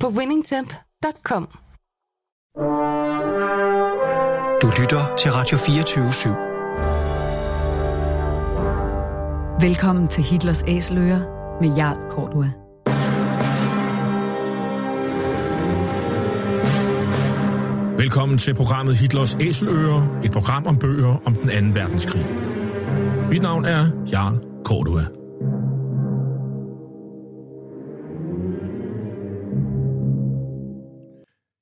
på winningtemp.com. Du lytter til Radio 24 /7. Velkommen til Hitlers Æseløer med Jarl Kortua. Velkommen til programmet Hitlers Æseløer, et program om bøger om den anden verdenskrig. Mit navn er Jarl Kortua.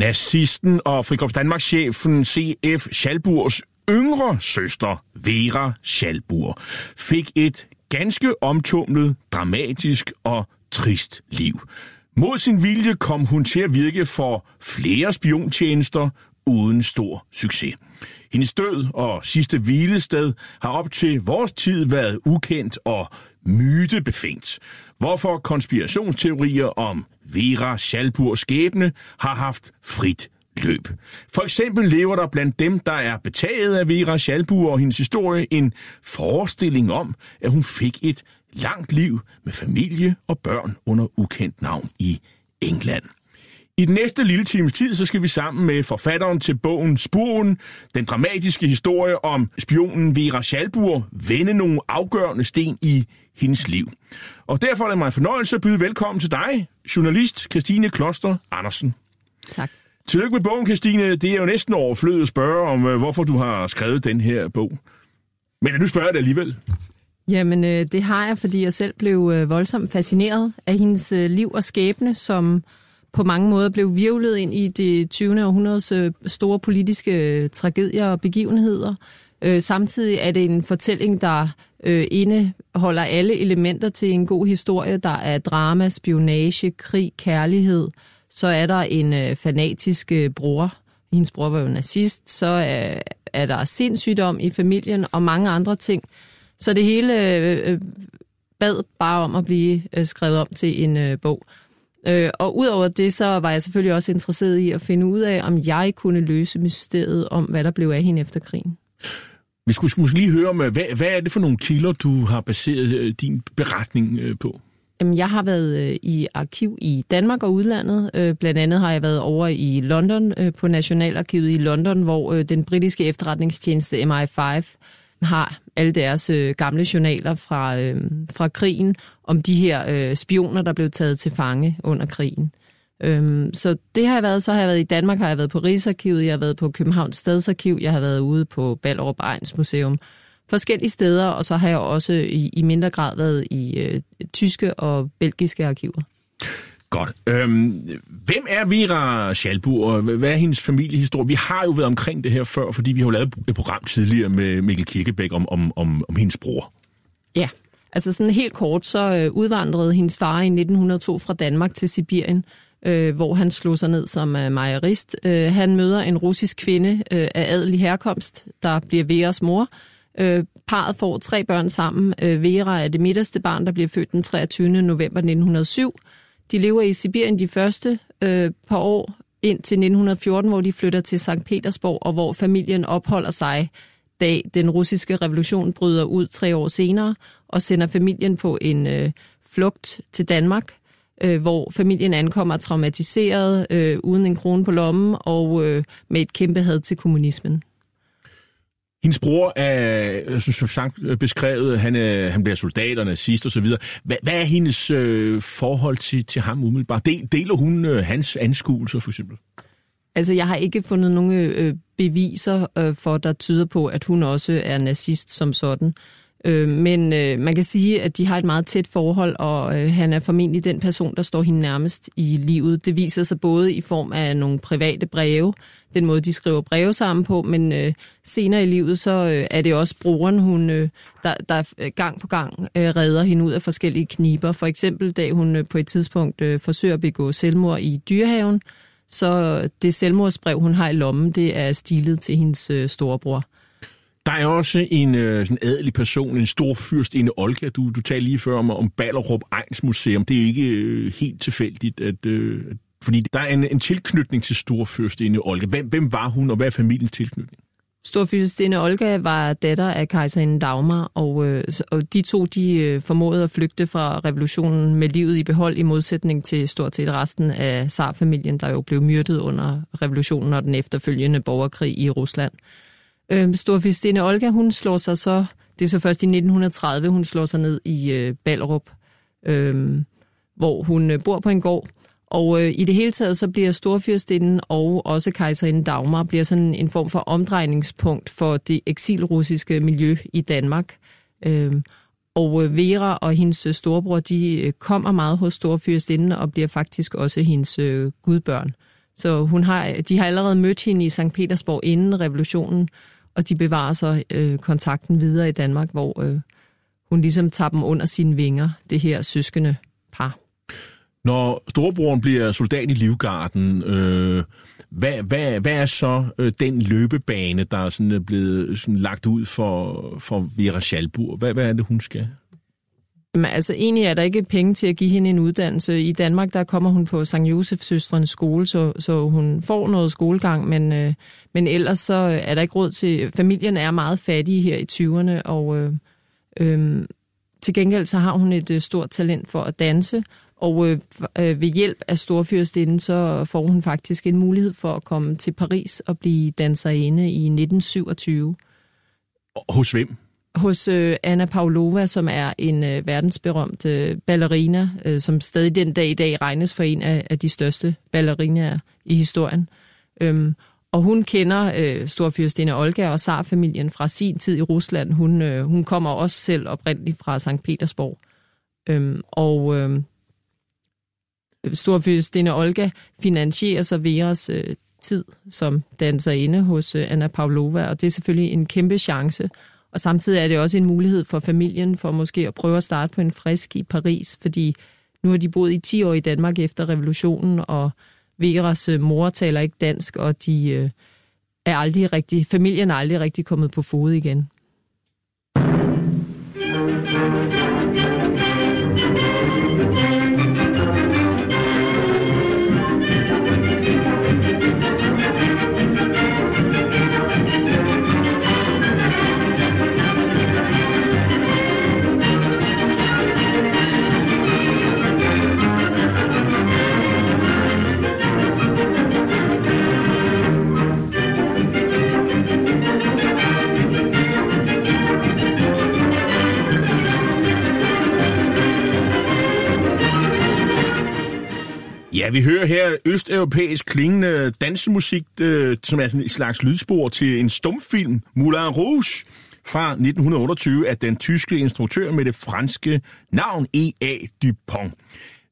Nazisten og Frikorps Danmarks-chefen C.F. Schalburs yngre søster, Vera Schalbur, fik et ganske omtumlet, dramatisk og trist liv. Mod sin vilje kom hun til at virke for flere spiontjenester uden stor succes. Hendes død og sidste hvilested har op til vores tid været ukendt og mytebefængt, hvorfor konspirationsteorier om Vera Schalburgs skæbne har haft frit løb. For eksempel lever der blandt dem, der er betaget af Vera Schalburg og hendes historie, en forestilling om, at hun fik et langt liv med familie og børn under ukendt navn i England. I den næste lille times tid, så skal vi sammen med forfatteren til bogen Spuren, den dramatiske historie om spionen Vera Schalburg, vende nogle afgørende sten i hendes liv. Og derfor er det mig en fornøjelse at byde velkommen til dig, journalist Christine Kloster Andersen. Tak. Tillykke med bogen, Christine. Det er jo næsten overflødet at spørge om, øh, hvorfor du har skrevet den her bog. Men nu spørger jeg dig alligevel. Jamen, øh, det har jeg, fordi jeg selv blev øh, voldsomt fascineret af hendes øh, liv og skæbne, som på mange måder blev virvlet ind i det 20. århundredes øh, store politiske øh, tragedier og begivenheder. Øh, samtidig er det en fortælling, der øh, indeholder alle elementer til en god historie. Der er drama, spionage, krig, kærlighed. Så er der en øh, fanatisk øh, bror. Hendes bror var jo nazist. Så er, er der sindssygdom i familien og mange andre ting. Så det hele øh, øh, bad bare om at blive øh, skrevet om til en øh, bog. Øh, og udover det, så var jeg selvfølgelig også interesseret i at finde ud af, om jeg kunne løse mysteriet om, hvad der blev af hende efter krigen. Vi skulle måske lige høre om, øh, hvad, hvad er det for nogle kilder, du har baseret øh, din beretning øh, på? Jamen, jeg har været i arkiv i Danmark og udlandet. Blandt andet har jeg været over i London på Nationalarkivet i London, hvor den britiske efterretningstjeneste MI5 har alle deres øh, gamle journaler fra, øh, fra krigen om de her øh, spioner, der blev taget til fange under krigen. Øhm, så det har jeg været. Så har jeg været i Danmark, har jeg været på Rigsarkivet, jeg har været på Københavns Stadsarkiv, jeg har været ude på Ballerup Ejns Museum. Forskellige steder, og så har jeg også i, i mindre grad været i øh, tyske og belgiske arkiver. Godt. Øhm, hvem er Vera Schalburg? Hvad er hendes familiehistorie? Vi har jo været omkring det her før, fordi vi har jo lavet et program tidligere med Mikkel Kirkebæk om, om, om, om hendes bror. Ja, altså sådan helt kort, så øh, udvandrede hendes far i 1902 fra Danmark til Sibirien, øh, hvor han slog sig ned som øh, mejerist. Øh, han møder en russisk kvinde øh, af adelig herkomst, der bliver Veras mor. Øh, parret får tre børn sammen. Øh, Vera er det midterste barn, der bliver født den 23. november 1907. De lever i Sibirien de første øh, par år ind til 1914, hvor de flytter til Sankt Petersborg, og hvor familien opholder sig, da den russiske revolution bryder ud tre år senere, og sender familien på en øh, flugt til Danmark, øh, hvor familien ankommer traumatiseret, øh, uden en krone på lommen, og øh, med et kæmpe had til kommunismen. Hendes bror er, som sagt beskrevet, han, er, han bliver soldat og nazist osv. Hvad, hvad er hendes øh, forhold til, til ham umiddelbart? Del, deler hun øh, hans anskuelser for eksempel? Altså, jeg har ikke fundet nogen øh, beviser øh, for, der tyder på, at hun også er nazist som sådan. Øh, men øh, man kan sige, at de har et meget tæt forhold, og øh, han er formentlig den person, der står hende nærmest i livet. Det viser sig både i form af nogle private breve, den måde, de skriver breve sammen på, men øh, senere i livet, så øh, er det også broren, hun, øh, der, der øh, gang på gang øh, redder hende ud af forskellige kniber. For eksempel, da hun øh, på et tidspunkt øh, forsøger at begå selvmord i dyrehaven, så det selvmordsbrev, hun har i lommen, det er stilet til hendes øh, storebror. Der er også en øh, sådan adelig person, en stor fyrstinde Olga. Du, du talte lige før om, om Ballerup Ejns Museum. Det er ikke øh, helt tilfældigt, at, øh, fordi der er en, en tilknytning til storfyrstinde Olga. Hvem, hvem var hun, og hvad er familiens tilknytning? Storfyrstinde Olga var datter af kejserinde Dagmar, og, øh, og de to de øh, formåede at flygte fra revolutionen med livet i behold i modsætning til stort set resten af zarfamilien, der jo blev myrdet under revolutionen og den efterfølgende borgerkrig i Rusland. Øh, Storfyrstinde Olga, hun slår sig så, det er så først i 1930, hun slår sig ned i øh, Ballerup, øh, hvor hun øh, bor på en gård, og øh, i det hele taget så bliver storfyrstinden og også kejserinde Dagmar bliver sådan en form for omdrejningspunkt for det eksilrussiske miljø i Danmark. Øh, og øh, Vera og hendes øh, storebror, de øh, kommer meget hos storfyrstinden og bliver faktisk også hendes øh, gudbørn. Så hun har, de har allerede mødt hende i St. Petersborg inden revolutionen, og de bevarer så øh, kontakten videre i Danmark, hvor øh, hun ligesom tager dem under sine vinger, det her søskende par. Når storebroren bliver soldat i Livgarden, øh, hvad, hvad, hvad er så øh, den løbebane, der er sådan, er blevet sådan lagt ud for, for Vera Schalburg? Hvad, hvad er det, hun skal? Jamen, altså egentlig er der ikke penge til at give hende en uddannelse. I Danmark der kommer hun på St. Josefs Søstrenes skole, så, så hun får noget skolegang, men, øh, men ellers så er der ikke råd til... Familien er meget fattige her i 20'erne, og øh, øh, til gengæld så har hun et øh, stort talent for at danse, og øh, øh, ved hjælp af storfyrstinden, så får hun faktisk en mulighed for at komme til Paris og blive danserinde i 1927. Hos hvem? Hos øh, Anna Pavlova, som er en øh, verdensberømt øh, ballerina, øh, som stadig den dag i dag regnes for en af, af de største ballerinaer i historien. Øhm, og hun kender øh, storfyrstinde Olga og Tsar-familien fra sin tid i Rusland. Hun, øh, hun kommer også selv oprindeligt fra Sankt Petersborg. Øhm, og øh, Storfyrstinde Olga finansierer så Veras øh, tid som danserinde hos øh, Anna Pavlova, og det er selvfølgelig en kæmpe chance. Og samtidig er det også en mulighed for familien for måske at prøve at starte på en frisk i Paris, fordi nu har de boet i 10 år i Danmark efter revolutionen, og Veras øh, mor taler ikke dansk, og de øh, er aldrig rigtig, familien er aldrig rigtig kommet på fod igen. Ja, vi hører her østeuropæisk klingende dansemusik, øh, som er en slags lydspor til en stumfilm, Moulin Rouge, fra 1928 af den tyske instruktør med det franske navn E.A. Dupont.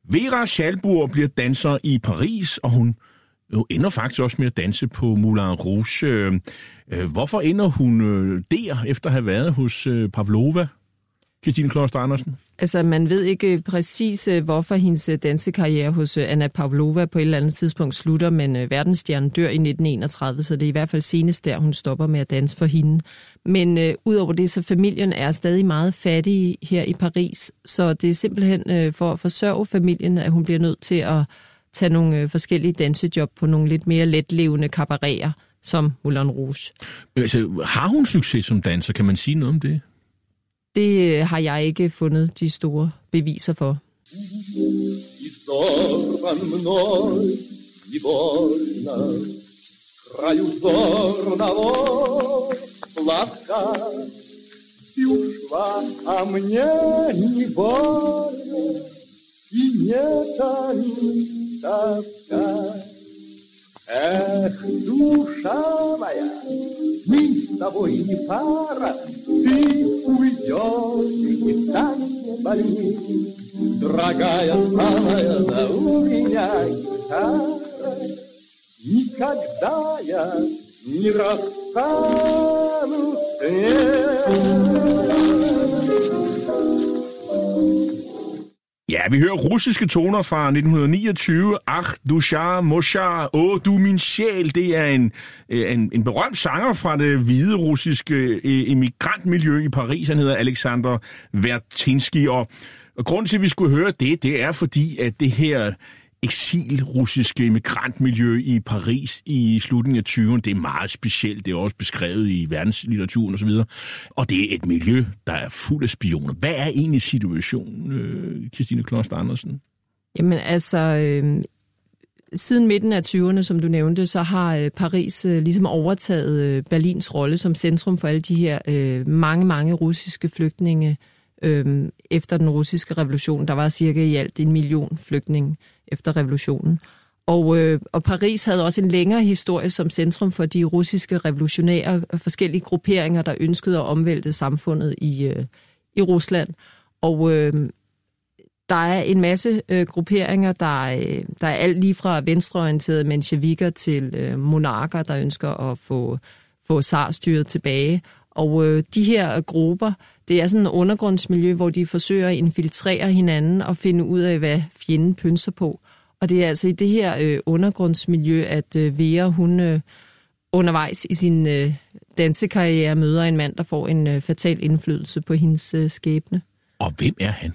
Vera Schalburg bliver danser i Paris, og hun jo ender faktisk også med at danse på Moulin Rouge. Øh, øh, hvorfor ender hun øh, der, efter at have været hos Pavlova? Christine Kloster Andersen? Altså, man ved ikke præcis, øh, hvorfor hendes øh, dansekarriere hos øh, Anna Pavlova på et eller andet tidspunkt slutter, men verdensstjernen dør i 1931, så det er i hvert fald senest der, hun stopper med at danse for hende. Men øh, udover det, så familien er stadig meget fattige her i Paris, så det er simpelthen øh, for at forsørge familien, at hun bliver nødt til at tage nogle øh, forskellige dansejob på nogle lidt mere letlevende kabaretter som Moulin Rouge. Altså, har hun succes som danser? Kan man sige noget om det? Det øh, har jeg ikke fundet de store beviser for. краю зорного платка Ты ушла, а мне не больно И нет тоска Эх, душа моя, мы с тобой не пара, Ты уйдешь и станет больней. Дорогая самая, да у меня гитара, Никогда я не расстанусь с ней. Ja, vi hører russiske toner fra 1929. Ach, du char, moshar, åh, du min sjæl. Det er en, øh, en, en berømt sanger fra det hvide russiske øh, emigrantmiljø i Paris. Han hedder Alexander Vertinsky, og, og grunden til, at vi skulle høre det, det er fordi, at det her eksil-russiske immigrantmiljø i Paris i slutningen af 20'erne. Det er meget specielt. Det er også beskrevet i verdenslitteraturen osv. Og det er et miljø, der er fuld af spioner. Hvad er egentlig situationen, øh, Christine Kloster Andersen? Jamen altså, øh, siden midten af 20'erne, som du nævnte, så har øh, Paris øh, ligesom overtaget øh, Berlins rolle som centrum for alle de her øh, mange, mange russiske flygtninge øh, efter den russiske revolution. Der var cirka i alt en million flygtninge efter revolutionen. Og, øh, og Paris havde også en længere historie som centrum for de russiske revolutionære øh, forskellige grupperinger, der ønskede at omvælte samfundet i, øh, i Rusland. Og øh, der er en masse øh, grupperinger, der, øh, der er alt lige fra venstreorienterede mensjevikker til øh, monarker, der ønsker at få, få zarstyret tilbage. Og øh, de her grupper, det er sådan en undergrundsmiljø, hvor de forsøger at infiltrere hinanden og finde ud af, hvad fjenden pynser på. Og det er altså i det her øh, undergrundsmiljø, at øh, Vera, hun øh, undervejs i sin øh, dansekarriere møder en mand, der får en øh, fatal indflydelse på hendes øh, skæbne. Og hvem er han?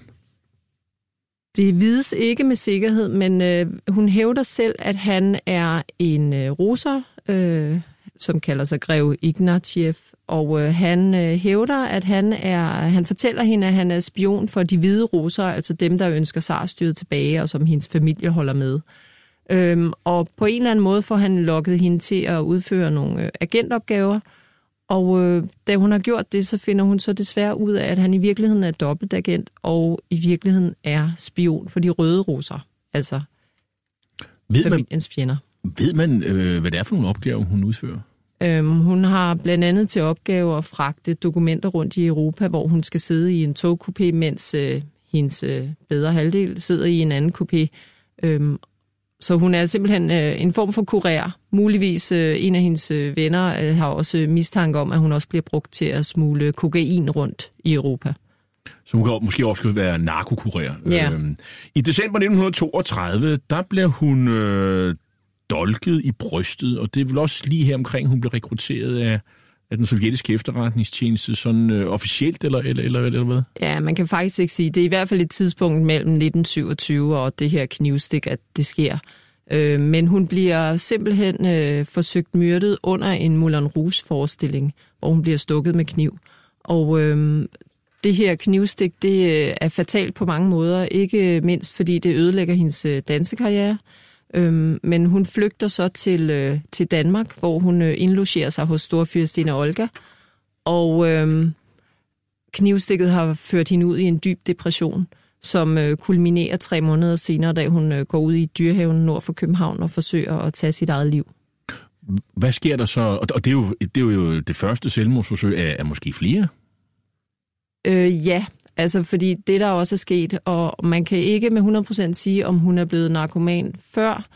Det vides ikke med sikkerhed, men øh, hun hævder selv, at han er en øh, russer, øh, som kalder sig Grev Ignatiev, og øh, han øh, hævder, at han er, han fortæller hende, at han er spion for de hvide russere, altså dem, der ønsker sarstyret tilbage, og som hendes familie holder med. Øhm, og på en eller anden måde får han lukket hende til at udføre nogle øh, agentopgaver, og øh, da hun har gjort det, så finder hun så desværre ud af, at han i virkeligheden er dobbeltagent, og i virkeligheden er spion for de røde russer, altså ved familiens man, fjender. Ved man, øh, hvad det er for nogle opgaver, hun udfører? Øhm, hun har blandt andet til opgave at fragte dokumenter rundt i Europa, hvor hun skal sidde i en togkupé, mens øh, hendes øh, bedre halvdel sidder i en anden kupé. Øhm, så hun er simpelthen øh, en form for kurér. Muligvis øh, en af hendes øh, venner øh, har også mistanke om, at hun også bliver brugt til at smule kokain rundt i Europa. Så hun kan måske også være narkokurér. Ja. Øhm, I december 1932, der blev hun øh, dolket i brystet, og det er vel også lige her omkring, hun blev rekrutteret af, af den sovjetiske efterretningstjeneste, sådan øh, officielt, eller, eller, eller, eller hvad? Ja, man kan faktisk ikke sige. Det er i hvert fald et tidspunkt mellem 1927 og det her knivstik, at det sker. Øh, men hun bliver simpelthen øh, forsøgt myrdet under en Moulin Rouge-forestilling, hvor hun bliver stukket med kniv. Og øh, det her knivstik, det øh, er fatalt på mange måder, ikke mindst fordi det ødelægger hendes øh, dansekarriere, Øhm, men hun flygter så til, øh, til Danmark, hvor hun øh, indlogerer sig hos storfyrstinde Olga. Og øh, knivstikket har ført hende ud i en dyb depression, som øh, kulminerer tre måneder senere, da hun øh, går ud i dyrehaven nord for København og forsøger at tage sit eget liv. Hvad sker der så? Og det er jo det, er jo det første selvmordsforsøg af, af måske flere? Øh, ja, Altså, fordi det der også er sket, og man kan ikke med 100% sige, om hun er blevet narkoman før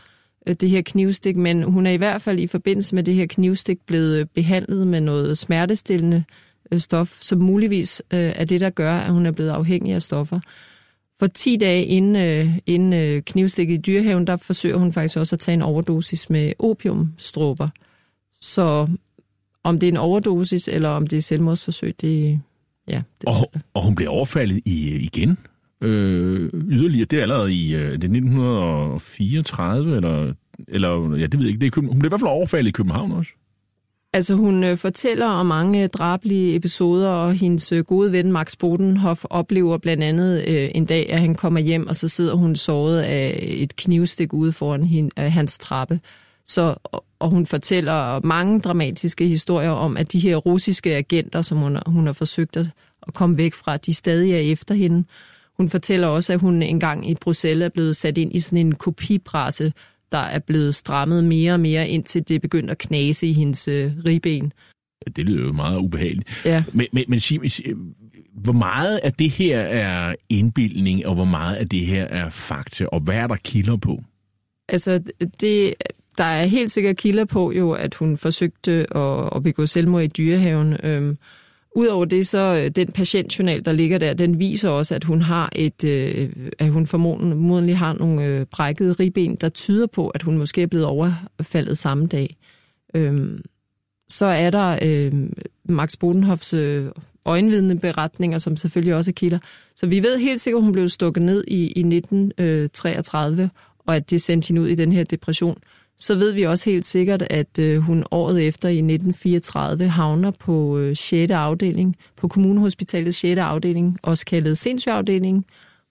øh, det her knivstik, men hun er i hvert fald i forbindelse med det her knivstik blevet øh, behandlet med noget smertestillende øh, stof, som muligvis er det, der gør, at hun er blevet afhængig af stoffer. For 10 dage inden, inden knivstikket i dyrehaven, der forsøger hun faktisk også at tage en overdosis med opiumstråber. Så om det er en overdosis, eller om det er selvmordsforsøg, det, ja, det Og, og hun bliver overfaldet i, igen. Øh, yderligere, det er allerede i øh, det er 1934, eller, eller ja, det ved jeg ikke. Det er, hun bliver i hvert fald overfaldet i København også. Altså hun øh, fortæller om mange drablige episoder, og hendes øh, gode ven Max Bodenhoff oplever blandt andet øh, en dag, at han kommer hjem, og så sidder hun såret af et knivstik ude foran hende, af hans trappe. Så, og- hun fortæller mange dramatiske historier om, at de her russiske agenter, som hun, hun har forsøgt at, at komme væk fra, de stadig er efter hende. Hun fortæller også, at hun engang i Bruxelles er blevet sat ind i sådan en kopipresse, der er blevet strammet mere og mere, indtil det begyndte at knase i hendes øh, ribben. Det lyder jo meget ubehageligt. Ja. Men, men, men sig, sig, hvor meget af det her er indbildning, og hvor meget af det her er fakta, og hvad er der kilder på? Altså, det, der er helt sikkert kilder på jo, at hun forsøgte at, at begå selvmord i dyrehaven. Øhm, Udover det, så øh, den patientjournal, der ligger der, den viser også, at hun har et, øh, at hun formodentlig har nogle øh, brækkede ribben, der tyder på, at hun måske er blevet overfaldet samme dag. Øhm, så er der øh, Max Bodenhoffs øh, øjenvidende beretninger, som selvfølgelig også er kilder. Så vi ved helt sikkert, at hun blev stukket ned i, i 1933, øh, og at det sendte hende ud i den her depression. Så ved vi også helt sikkert, at øh, hun året efter i 1934 havner på øh, 6. afdeling, på Kommunehospitalets 6. afdeling, også kaldet sindssygeafdeling,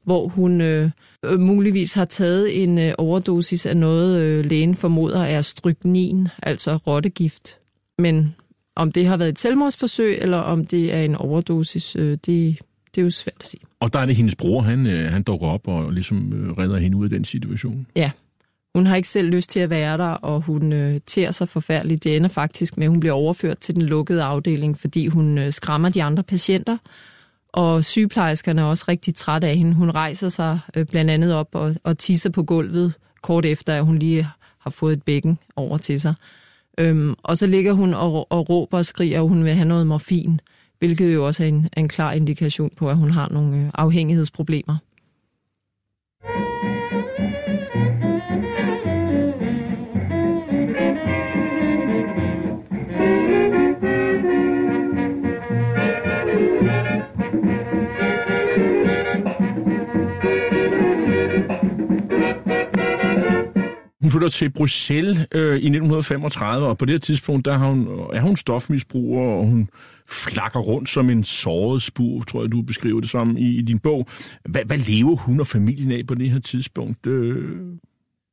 hvor hun øh, øh, muligvis har taget en øh, overdosis af noget, øh, lægen formoder er stryknin, altså rottegift. Men om det har været et selvmordsforsøg, eller om det er en overdosis, øh, det, det er jo svært at sige. Og der er det hendes bror, han, øh, han dukker op og ligesom øh, redder hende ud af den situation. Ja, hun har ikke selv lyst til at være der, og hun øh, tærer sig forfærdeligt. Det ender faktisk med, at hun bliver overført til den lukkede afdeling, fordi hun øh, skræmmer de andre patienter. Og sygeplejerskerne er også rigtig træt af hende. Hun rejser sig øh, blandt andet op og, og tisser på gulvet, kort efter at hun lige har fået et bækken over til sig. Øhm, og så ligger hun og, og råber og skriger, at hun vil have noget morfin, hvilket jo også er en, en klar indikation på, at hun har nogle øh, afhængighedsproblemer. Hun flytter til Bruxelles øh, i 1935, og på det her tidspunkt der har hun, er hun stofmisbruger, og hun flakker rundt som en såret spur, tror jeg, du beskriver det som i, i din bog. Hvad, hvad lever hun og familien af på det her tidspunkt? Øh,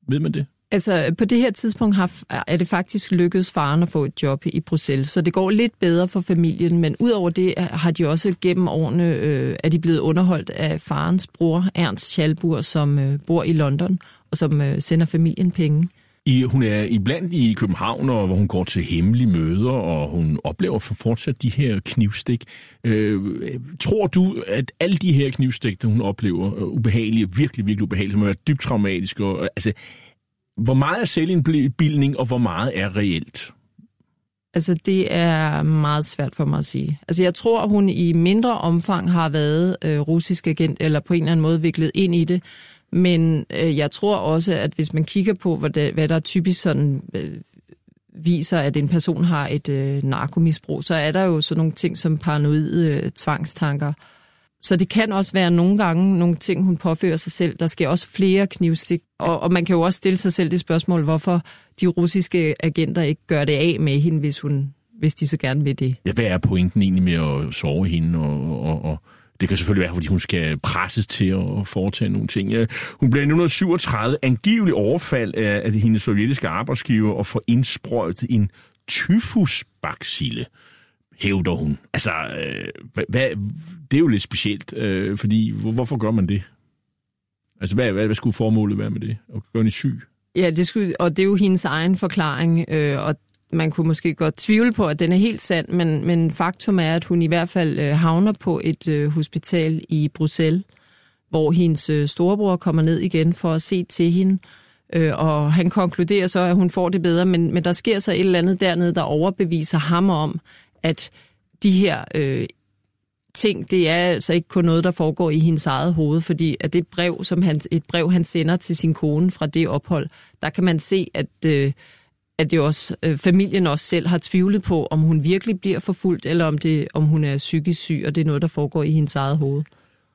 ved man det? Altså, på det her tidspunkt har, er det faktisk lykkedes faren at få et job i Bruxelles, så det går lidt bedre for familien, men udover det øh, har de også gennem årene, øh, er de blevet underholdt af farens bror, Ernst Schalburg, som øh, bor i London, og som øh, sender familien penge. I, hun er iblandt i København, og hvor hun går til hemmelige møder, og hun oplever for fortsat de her knivstik. Øh, tror du, at alle de her knivstik, der hun oplever, er ubehagelige, virkelig, virkelig ubehagelige, som er dybt traumatiske, og, altså, hvor meget er selvindbildning, og hvor meget er reelt? Altså, det er meget svært for mig at sige. Altså, jeg tror, hun i mindre omfang har været øh, russisk agent, eller på en eller anden måde viklet ind i det. Men øh, jeg tror også, at hvis man kigger på, hvad, det, hvad der typisk sådan, øh, viser, at en person har et øh, narkomisbrug, så er der jo sådan nogle ting som paranoide øh, tvangstanker. Så det kan også være nogle gange nogle ting, hun påfører sig selv. Der sker også flere knivstik. Og, og man kan jo også stille sig selv det spørgsmål, hvorfor de russiske agenter ikke gør det af med hende, hvis, hun, hvis de så gerne vil det. Ja, hvad er pointen egentlig med at sove hende? Og, og, og det kan selvfølgelig være, fordi hun skal presses til at foretage nogle ting. Hun blev i 1937 angiveligt overfald af, hendes sovjetiske arbejdsgiver og får indsprøjtet en tyfusbacille, hævder hun. Altså, øh, hvad, hvad, det er jo lidt specielt, øh, fordi hvor, hvorfor gør man det? Altså, hvad, hvad, hvad skulle formålet være med det? At gøre hende syg? Ja, det skulle, og det er jo hendes egen forklaring, øh, og man kunne måske godt tvivle på, at den er helt sand, men, men faktum er, at hun i hvert fald øh, havner på et øh, hospital i Bruxelles, hvor hendes øh, storebror kommer ned igen for at se til hende, øh, og han konkluderer så, at hun får det bedre, men, men der sker så et eller andet dernede, der overbeviser ham om, at de her øh, ting, det er altså ikke kun noget, der foregår i hendes eget hoved, fordi at det brev, som han, et brev, han sender til sin kone fra det ophold, der kan man se, at, øh, at det også, øh, familien også selv har tvivlet på, om hun virkelig bliver forfulgt, eller om, det, om hun er psykisk syg, og det er noget, der foregår i hendes eget hoved.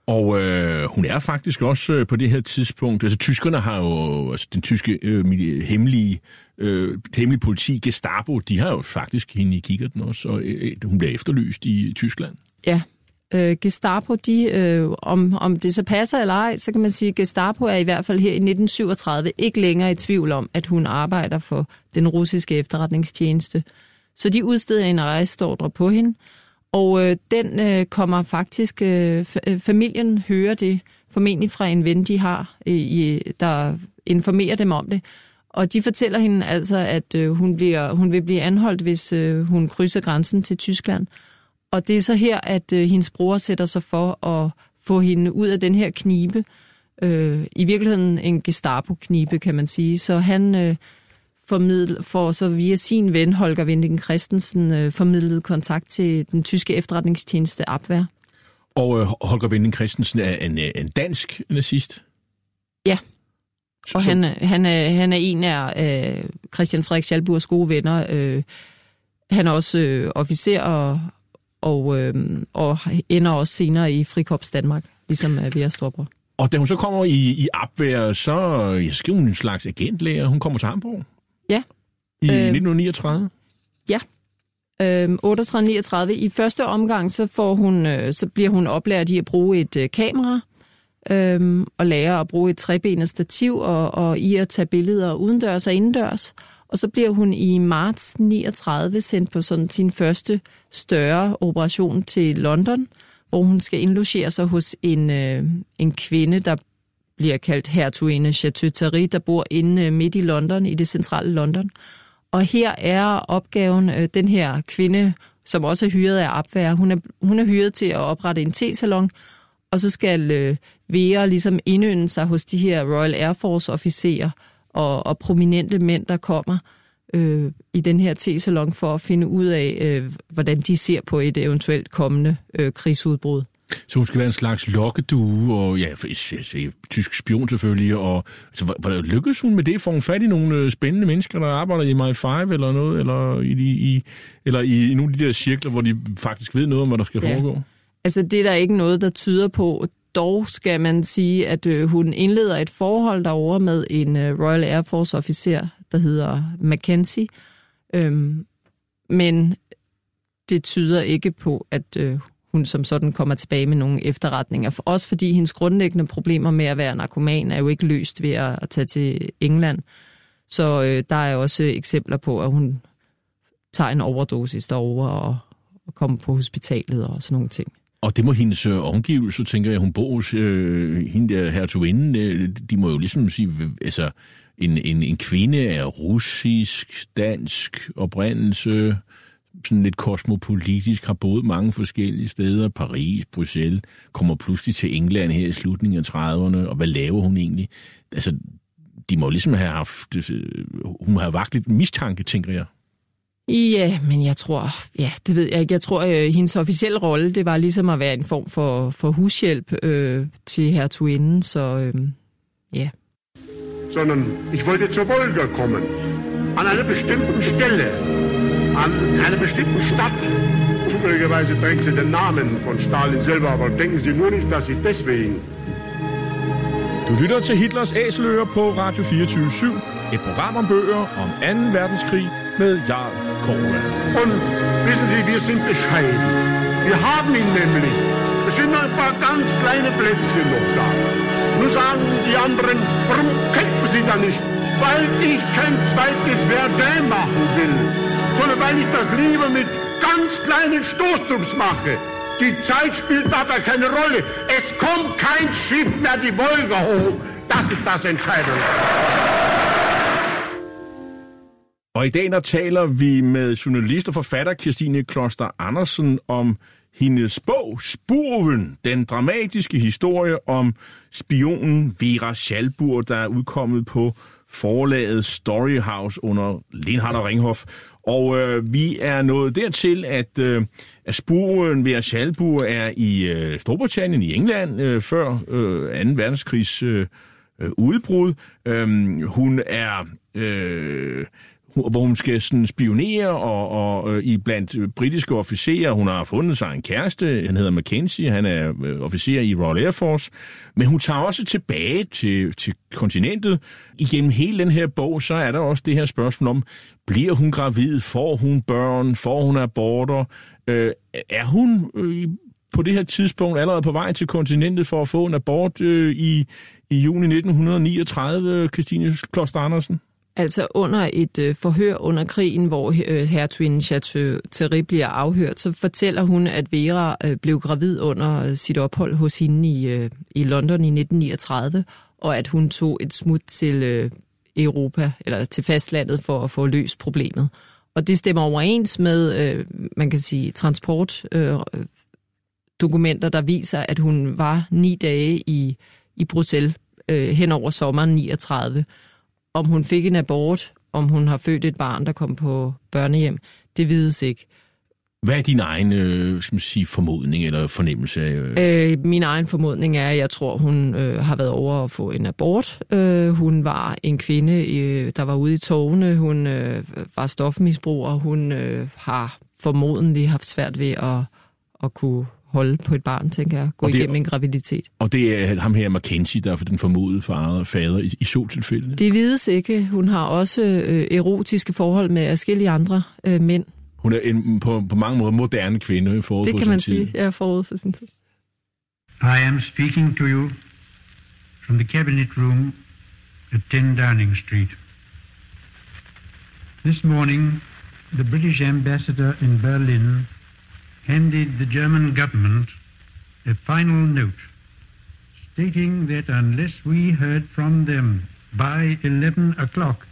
Og øh, hun er faktisk også øh, på det her tidspunkt, altså tyskerne har jo, altså den tyske øh, hemmelige, øh, hemmelige politi, Gestapo, de har jo faktisk hende i kikkerten også, og øh, hun bliver efterlyst i Tyskland. Ja, øh, Gestapo, de, øh, om, om det så passer eller ej, så kan man sige, at Gestapo er i hvert fald her i 1937 ikke længere i tvivl om, at hun arbejder for den russiske efterretningstjeneste. Så de udsteder en rejseordre på hende, og øh, den øh, kommer faktisk, øh, øh, familien hører det formentlig fra en ven, de har, øh, i, der informerer dem om det. Og de fortæller hende altså, at øh, hun, bliver, hun vil blive anholdt, hvis øh, hun krydser grænsen til Tyskland. Og det er så her, at øh, hendes bror sætter sig for at få hende ud af den her knibe. Øh, I virkeligheden en Gestapo-knibe, kan man sige. Så han øh, formidl, får så via sin ven, Holger Vinding Christensen, øh, formidlet kontakt til den tyske efterretningstjeneste Abwehr. Og øh, Holger Vinding Christensen er en, øh, en dansk nazist? Ja, og han, han, er, han er en af øh, Christian Frederik Schalburgs gode venner. Øh, han er også øh, officer og, og, øh, og ender også senere i Frikorps Danmark, ligesom øh, Vera Storbror. Og da hun så kommer i, i opvær, så skriver hun en slags agentlæger. Hun kommer til Hamburg. Ja. I øh, 1939? Ja. Øh, 38-39. I første omgang, så, får hun, øh, så bliver hun oplært i at bruge et øh, kamera, øh, og lære at bruge et trebenet stativ, og, og i at tage billeder udendørs og indendørs. Og så bliver hun i marts 39 sendt på sådan sin første større operation til London, hvor hun skal indlogere sig hos en, øh, en kvinde, der bliver kaldt hertuginde Chateau der bor inde øh, midt i London, i det centrale London. Og her er opgaven, øh, den her kvinde, som også er hyret af Abwehr, hun er, hun er hyret til at oprette en tesalon, og så skal øh, Vera ligesom indønde sig hos de her Royal Air Force officerer, og, og prominente mænd, der kommer øh, i den her tesalon for at finde ud af, øh, hvordan de ser på et eventuelt kommende øh, krigsudbrud. Så hun skal være en slags lokkedue, og ja, tysk spion selvfølgelig, og altså, hvordan lykkedes hun med det? Får hun fat i nogle øh, spændende mennesker, der arbejder i My Five eller noget, eller i, i, eller i, i nogle af de der cirkler, hvor de faktisk ved noget om, hvad der skal ja. foregå? Altså, det er der ikke noget, der tyder på. Dog skal man sige, at øh, hun indleder et forhold derover med en øh, Royal Air Force officer, der hedder Mackenzie. Øhm, men det tyder ikke på, at øh, hun som sådan kommer tilbage med nogle efterretninger. For også fordi hendes grundlæggende problemer med at være narkoman er jo ikke løst ved at, at tage til England. Så øh, der er også eksempler på, at hun tager en overdosis derovre og, og kommer på hospitalet og sådan nogle ting. Og det må hendes øh, omgivelser, tænker jeg, hun bor hos øh, hende der hertuginden, øh, de må jo ligesom sige, altså en, en, en kvinde er russisk, dansk oprindelse, sådan lidt kosmopolitisk, har boet mange forskellige steder, Paris, Bruxelles, kommer pludselig til England her i slutningen af 30'erne, og hvad laver hun egentlig? Altså, de må ligesom have haft, øh, hun har vagt lidt mistanke, tænker jeg. Ja, men jeg tror, ja, det ved jeg ikke. Jeg tror, at øh, hendes officielle rolle, det var ligesom at være en form for, for hushjælp øh, til hertuginden, så øh, ja. Sondern ich wollte zur Wolga kommen, an einer bestimmten Stelle, an einer bestimmten Stadt. Zufälligerweise trägt sie den Namen von Stalin selber, aber denken Sie nur nicht, dass ich deswegen du lytter til Hitlers Æseløer på Radio 24 /7, et program om bøger om 2. verdenskrig Jarl Korva. Und wissen Sie, wir sind bescheiden. Wir haben ihn nämlich. Es sind noch ein paar ganz kleine Plätzchen noch da. Nun sagen die anderen, warum kämpfen Sie da nicht? Weil ich kein zweites Verdun machen will, sondern weil ich das lieber mit ganz kleinen Stoßtrupps mache. Die Zeit spielt dabei keine Rolle. Es kommt kein Schiff mehr die Wolga hoch. Das ist das Entscheidende. Og i dag der taler vi med journalist og forfatter Kirstine Kloster Andersen om hendes bog Spurven, den dramatiske historie om spionen Vera Schalbur, der er udkommet på forlaget Storyhouse under Lindhardt og Ringhof. Og øh, vi er nået dertil, at, øh, at Spurven Vera Schalbur er i øh, Storbritannien, i England, øh, før øh, 2. verdenskrigs øh, øh, udbrud. Øh, hun er... Øh, hvor hun skal sådan spionere og, og og i blandt britiske officerer. Hun har fundet sig en kæreste, han hedder Mackenzie, han er øh, officer i Royal Air Force. Men hun tager også tilbage til, til kontinentet. Igennem hele den her bog, så er der også det her spørgsmål om, bliver hun gravid? Får hun børn? Får hun aborter? Øh, er hun øh, på det her tidspunkt allerede på vej til kontinentet for at få en abort øh, i, i juni 1939, Christine Kloster Andersen? Altså under et øh, forhør under krigen, hvor øh, hertuginden Chateauterry bliver afhørt, så fortæller hun, at Vera øh, blev gravid under øh, sit ophold hos hende i, øh, i London i 1939, og at hun tog et smut til øh, Europa, eller til fastlandet, for at få løst problemet. Og det stemmer overens med, øh, man kan sige, transport øh, dokumenter, der viser, at hun var ni dage i, i Bruxelles øh, hen over sommeren 39 om hun fik en abort, om hun har født et barn, der kom på børnehjem, det vides ikke. Hvad er din egen øh, skal man sige, formodning eller fornemmelse? Øh, min egen formodning er, at jeg tror, hun øh, har været over at få en abort. Øh, hun var en kvinde, øh, der var ude i togene. Hun øh, var stofmisbruger. Hun øh, har formodentlig haft svært ved at, at kunne holde på et barn, tænker jeg, gå det, igennem en graviditet. Og det er ham her, Mackenzie, der er for den formodede far fader i, i så tilfælde? Det vides ikke. Hun har også øh, erotiske forhold med forskellige andre øh, mænd. Hun er en på, på mange måder moderne kvinde forud det for kan man sin tid. sige, ja, forud for sin tid. I am speaking to you from the cabinet room at 10 Downing Street. This morning, the British ambassador in Berlin handed the German government a final note stating that unless we heard from them by 11 o'clock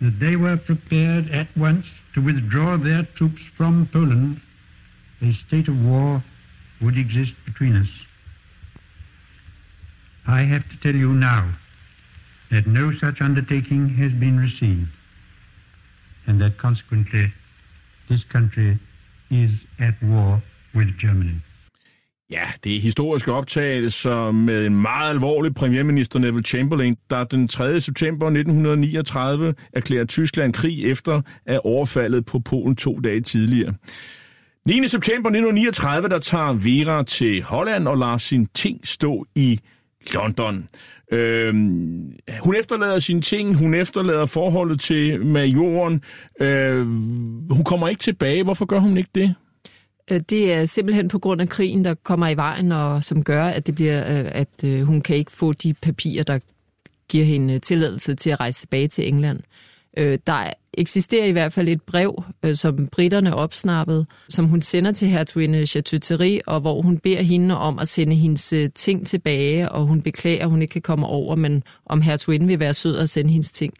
that they were prepared at once to withdraw their troops from Poland, a state of war would exist between us. I have to tell you now that no such undertaking has been received, and that consequently this country is at war with Germany. Ja, det er historiske optagelser med en meget alvorlig premierminister Neville Chamberlain, der den 3. september 1939 erklærer Tyskland krig efter at overfaldet på Polen to dage tidligere. 9. september 1939, der tager Vera til Holland og lader sin ting stå i London. Øhm, hun efterlader sine ting, hun efterlader forholdet til majoren. Øh, hun kommer ikke tilbage. Hvorfor gør hun ikke det? Øh, det er simpelthen på grund af krigen, der kommer i vejen, og som gør, at det bliver, øh, at øh, hun kan ikke få de papirer, der giver hende tilladelse til at rejse tilbage til England. Øh, Der eksisterer i hvert fald et brev, øh, som britterne opsnappede, som hun sender til hertuginde Chateauterry, og hvor hun beder hende om at sende hendes øh, ting tilbage, og hun beklager, at hun ikke kan komme over, men om hertuginden vil være sød at sende hendes ting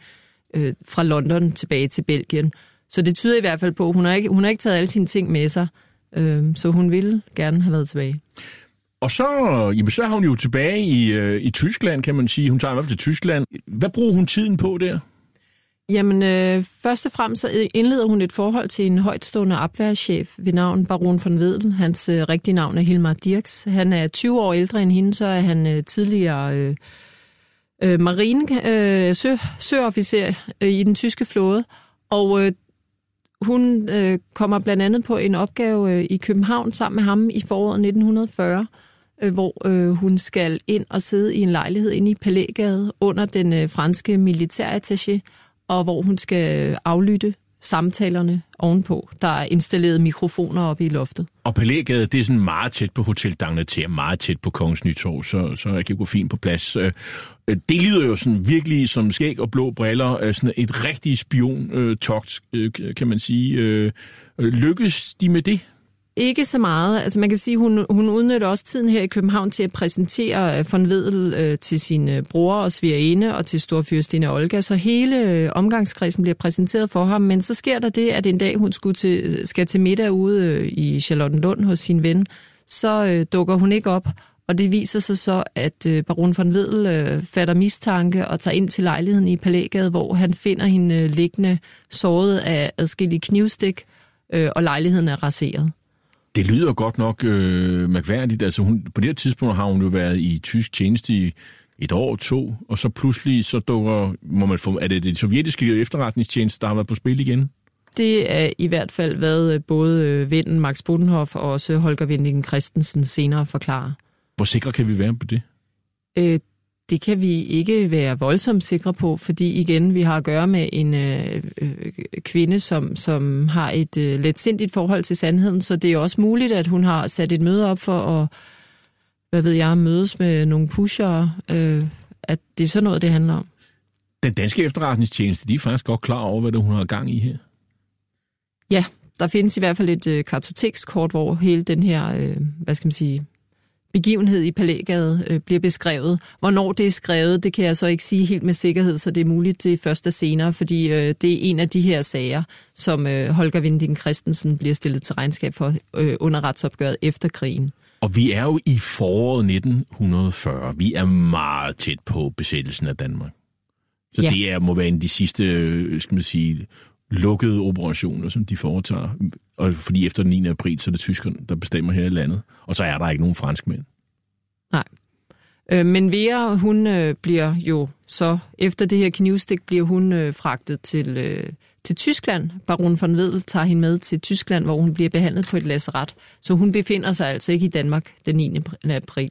øh, fra London tilbage til Belgien. Så det tyder i hvert fald på, at hun har ikke, hun har ikke taget alle sine ting med sig, øh, så hun ville gerne have været tilbage. Og så, jamen, så er hun jo tilbage i, øh, i Tyskland, kan man sige. Hun tager i hvert fald til Tyskland. Hvad bruger hun tiden på der? Jamen, øh, først og fremmest så indleder hun et forhold til en højtstående opværschef ved navn Baron von Wedel. Hans øh, rigtige navn er Hilmar Dirks. Han er 20 år ældre end hende, så er han øh, tidligere øh, øh, marine øh, sø, søofficer øh, i den tyske flåde. Og øh, hun øh, kommer blandt andet på en opgave øh, i København sammen med ham i foråret 1940, øh, hvor øh, hun skal ind og sidde i en lejlighed inde i Palægade under den øh, franske militærattaché, og hvor hun skal aflytte samtalerne ovenpå. Der er installeret mikrofoner oppe i loftet. Og Palægade, det er sådan meget tæt på Hotel Dagnater, meget tæt på Kongens Nytorv, så, så jeg kan gå fint på plads. Øh, det lyder jo sådan virkelig som skæg og blå briller, øh, sådan et rigtigt spion-togt, øh, kan man sige. Lykkes de med det? Ikke så meget. Altså man kan sige, hun, hun udnytter også tiden her i København til at præsentere øh, von Vedel øh, til sine øh, bror og svigerinde og til storfyrstinde Olga, så hele øh, omgangskredsen bliver præsenteret for ham. Men så sker der det, at en dag hun skulle til, skal til middag ude øh, i Charlottenlund hos sin ven, så øh, dukker hun ikke op, og det viser sig så, at øh, baron von Vedel øh, fatter mistanke og tager ind til lejligheden i Palægade, hvor han finder hende øh, liggende såret af adskillige knivstik, øh, og lejligheden er raseret. Det lyder godt nok øh, mærkværdigt. Altså hun, på det her tidspunkt har hun jo været i tysk tjeneste i et år, to, og så pludselig så dukker, må man få, er det det sovjetiske efterretningstjeneste, der har været på spil igen? Det er i hvert fald, hvad øh, både øh, vennen Max Bodenhoff og også Holger Vindingen Christensen senere forklarer. Hvor sikre kan vi være på det? Øh, det kan vi ikke være voldsomt sikre på, fordi igen, vi har at gøre med en øh, øh, kvinde, som, som har et øh, letsindigt forhold til sandheden, så det er også muligt, at hun har sat et møde op for at, hvad ved jeg, mødes med nogle pushere, øh, at det er sådan noget, det handler om. Den danske efterretningstjeneste, de er faktisk godt klar over, hvad det hun har gang i her. Ja, der findes i hvert fald et øh, kartotekskort, hvor hele den her, øh, hvad skal man sige, begivenhed i Palægade øh, bliver beskrevet. Hvornår det er skrevet, det kan jeg så ikke sige helt med sikkerhed, så det er muligt det først og senere, fordi øh, det er en af de her sager, som øh, Holger Vinding Christensen bliver stillet til regnskab for øh, under retsopgøret efter krigen. Og vi er jo i foråret 1940. Vi er meget tæt på besættelsen af Danmark. Så ja. det er, må være en af de sidste, øh, skal man sige, lukkede operationer, som de foretager. Og fordi efter den 9. april, så er det tyskerne, der bestemmer her i landet. Og så er der ikke nogen franskmænd. Nej. Øh, men Vera, hun øh, bliver jo så, efter det her knivstik, bliver hun øh, fragtet til, øh, til Tyskland. Baron von Wedel tager hende med til Tyskland, hvor hun bliver behandlet på et lasserat. Så hun befinder sig altså ikke i Danmark den 9. april.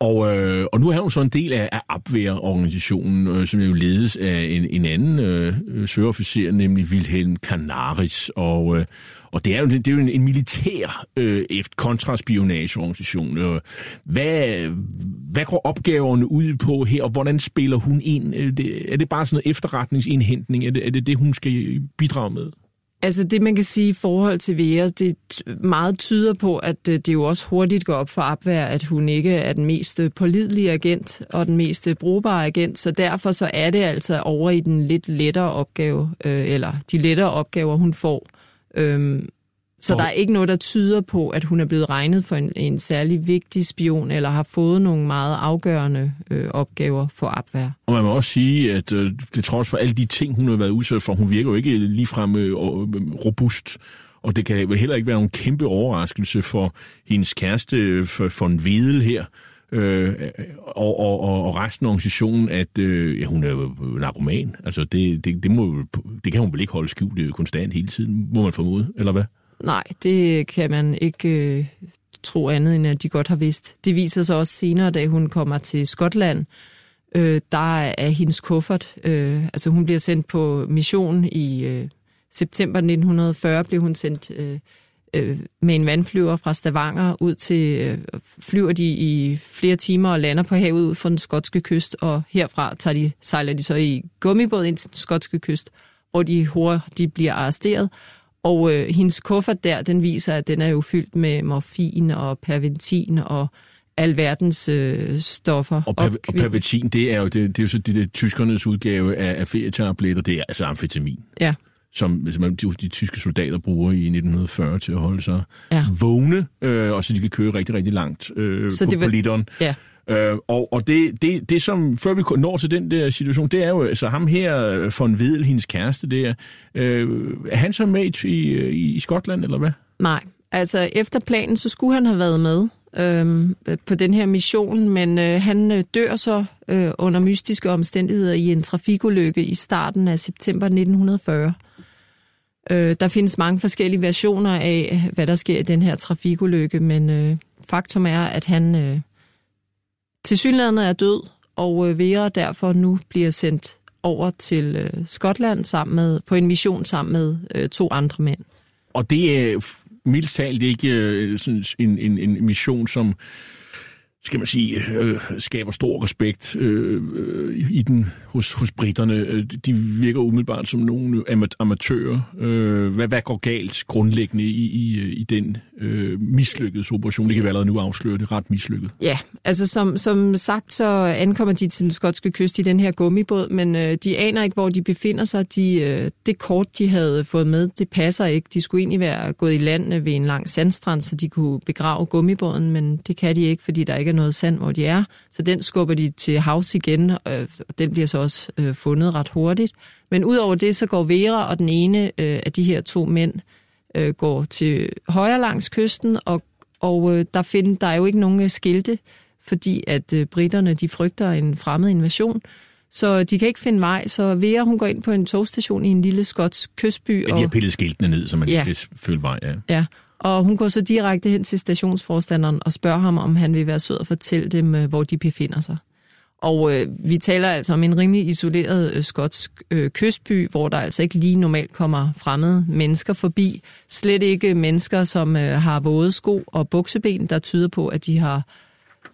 Og, øh, og nu er hun så en del af, af Abwehr-organisationen, øh, som jo ledes af en, en anden øh, søofficer, nemlig Wilhelm Canaris. Og, øh, og det er jo, det er jo en, en militær øh, kontraspionageorganisation. Øh, hvad, hvad går opgaverne ud på her, og hvordan spiller hun ind? Er det, er det bare sådan noget efterretningsindhentning? Er det, er det det, hun skal bidrage med? Altså det, man kan sige i forhold til Vera, det meget tyder på, at øh, det jo også hurtigt går op for Abvær, at hun ikke er den mest øh, pålidelige agent og den mest øh, brugbare agent, så derfor så er det altså over i den lidt lettere opgave, eller de lettere opgaver, hun får. Øhm, så der er ikke noget, der tyder på, at hun er blevet regnet for en, en særlig vigtig spion, eller har fået nogle meget afgørende øh, opgaver for Abwehr. Og man må også sige, at øh, det trods for alle de ting, hun har været udsat for, hun virker jo ikke ligefrem øh, robust. Og det kan heller ikke være nogen kæmpe overraskelse for hendes kæreste, for, for en vedel her, øh, og, og, og, og resten af organisationen, at øh, ja, hun er jo narkoman. Altså, det, det, det, må, det kan hun vel ikke holde skjult konstant hele tiden, må man formode, eller hvad? Nej, det kan man ikke øh, tro andet, end at de godt har vidst. Det viser sig også senere, da hun kommer til Skotland. Øh, der er hendes kuffert. Øh, altså hun bliver sendt på mission i øh, september 1940, blev hun sendt øh, øh, med en vandflyver fra Stavanger ud til, øh, flyver de i flere timer og lander på havet ud for den skotske kyst, og herfra tager de, sejler de så i gummibåd ind til den skotske kyst, hvor de hurtigt bliver arresteret, og øh, hendes kuffert der, den viser, at den er jo fyldt med morfin og perventin og alverdens øh, stoffer. Og, per, og perventin, det er jo, det, det er jo så det, det tyskernes udgave af, af ferietabletter, det er altså amfetamin. Ja. Som, som de, de tyske soldater bruger i 1940 til at holde sig ja. vågne, øh, og så de kan køre rigtig, rigtig langt øh, så på, det var, på literen. Ja. Øh, og og det, det, det, som, før vi når til den der situation, det er jo, altså ham her, øh, von Vedel, hendes kæreste der, øh, er han så med i, i, i Skotland, eller hvad? Nej, altså efter planen, så skulle han have været med øh, på den her mission, men øh, han øh, dør så øh, under mystiske omstændigheder i en trafikulykke i starten af september 1940. Øh, der findes mange forskellige versioner af, hvad der sker i den her trafikulykke, men øh, faktum er, at han... Øh, tilsyneladende er død, og øh, Vera derfor nu bliver sendt over til øh, Skotland sammen med, på en mission sammen med øh, to andre mænd. Og det er mildt talt ikke sådan en, en, en mission, som skal man sige, øh, skaber stor respekt øh, øh, i den hos, hos britterne. Øh, de virker umiddelbart som nogle amatører. Øh, hvad, hvad går galt grundlæggende i, i, i den øh, mislykkede operation? Det kan vi allerede nu afsløre, det er ret mislykket. Ja, altså som, som sagt, så ankommer de til den skotske kyst i den her gummibåd, men øh, de aner ikke, hvor de befinder sig. De, øh, det kort, de havde fået med, det passer ikke. De skulle egentlig være gået i land ved en lang sandstrand, så de kunne begrave gummibåden, men det kan de ikke, fordi der ikke er noget sand, hvor de er. Så den skubber de til havs igen, og den bliver så også øh, fundet ret hurtigt. Men udover det, så går Vera og den ene øh, af de her to mænd øh, går til højre langs kysten, og, og øh, der, find, der er jo ikke nogen øh, skilte, fordi at øh, britterne de frygter en fremmed invasion. Så de kan ikke finde vej, så Vera hun går ind på en togstation i en lille skotsk kystby. Men de har pillet skiltene ned, så man ja. ikke kan følge vej. Ja. ja, og hun går så direkte hen til stationsforstanderen og spørger ham, om han vil være sød og fortælle dem, øh, hvor de befinder sig. Og øh, vi taler altså om en rimelig isoleret øh, skotsk øh, kystby, hvor der altså ikke lige normalt kommer fremmede mennesker forbi. Slet ikke mennesker, som øh, har våde sko og bukseben, der tyder på, at de har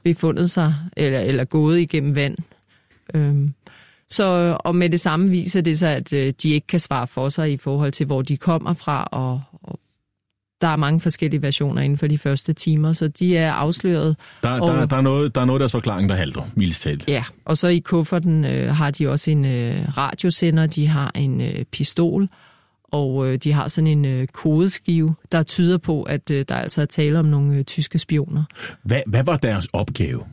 befundet sig eller, eller gået igennem vand. Øhm, så, og med det samme viser det sig, at øh, de ikke kan svare for sig i forhold til, hvor de kommer fra, og der er mange forskellige versioner inden for de første timer, så de er afsløret. Der, og, der, der, er, noget, der er noget deres forklaring, der halter, mildest talt. Ja, og så i kufferten øh, har de også en øh, radiosender, de har en øh, pistol, og øh, de har sådan en øh, kodeskive, der tyder på, at øh, der altså er tale om nogle øh, tyske spioner. Hvad, hvad var deres opgave?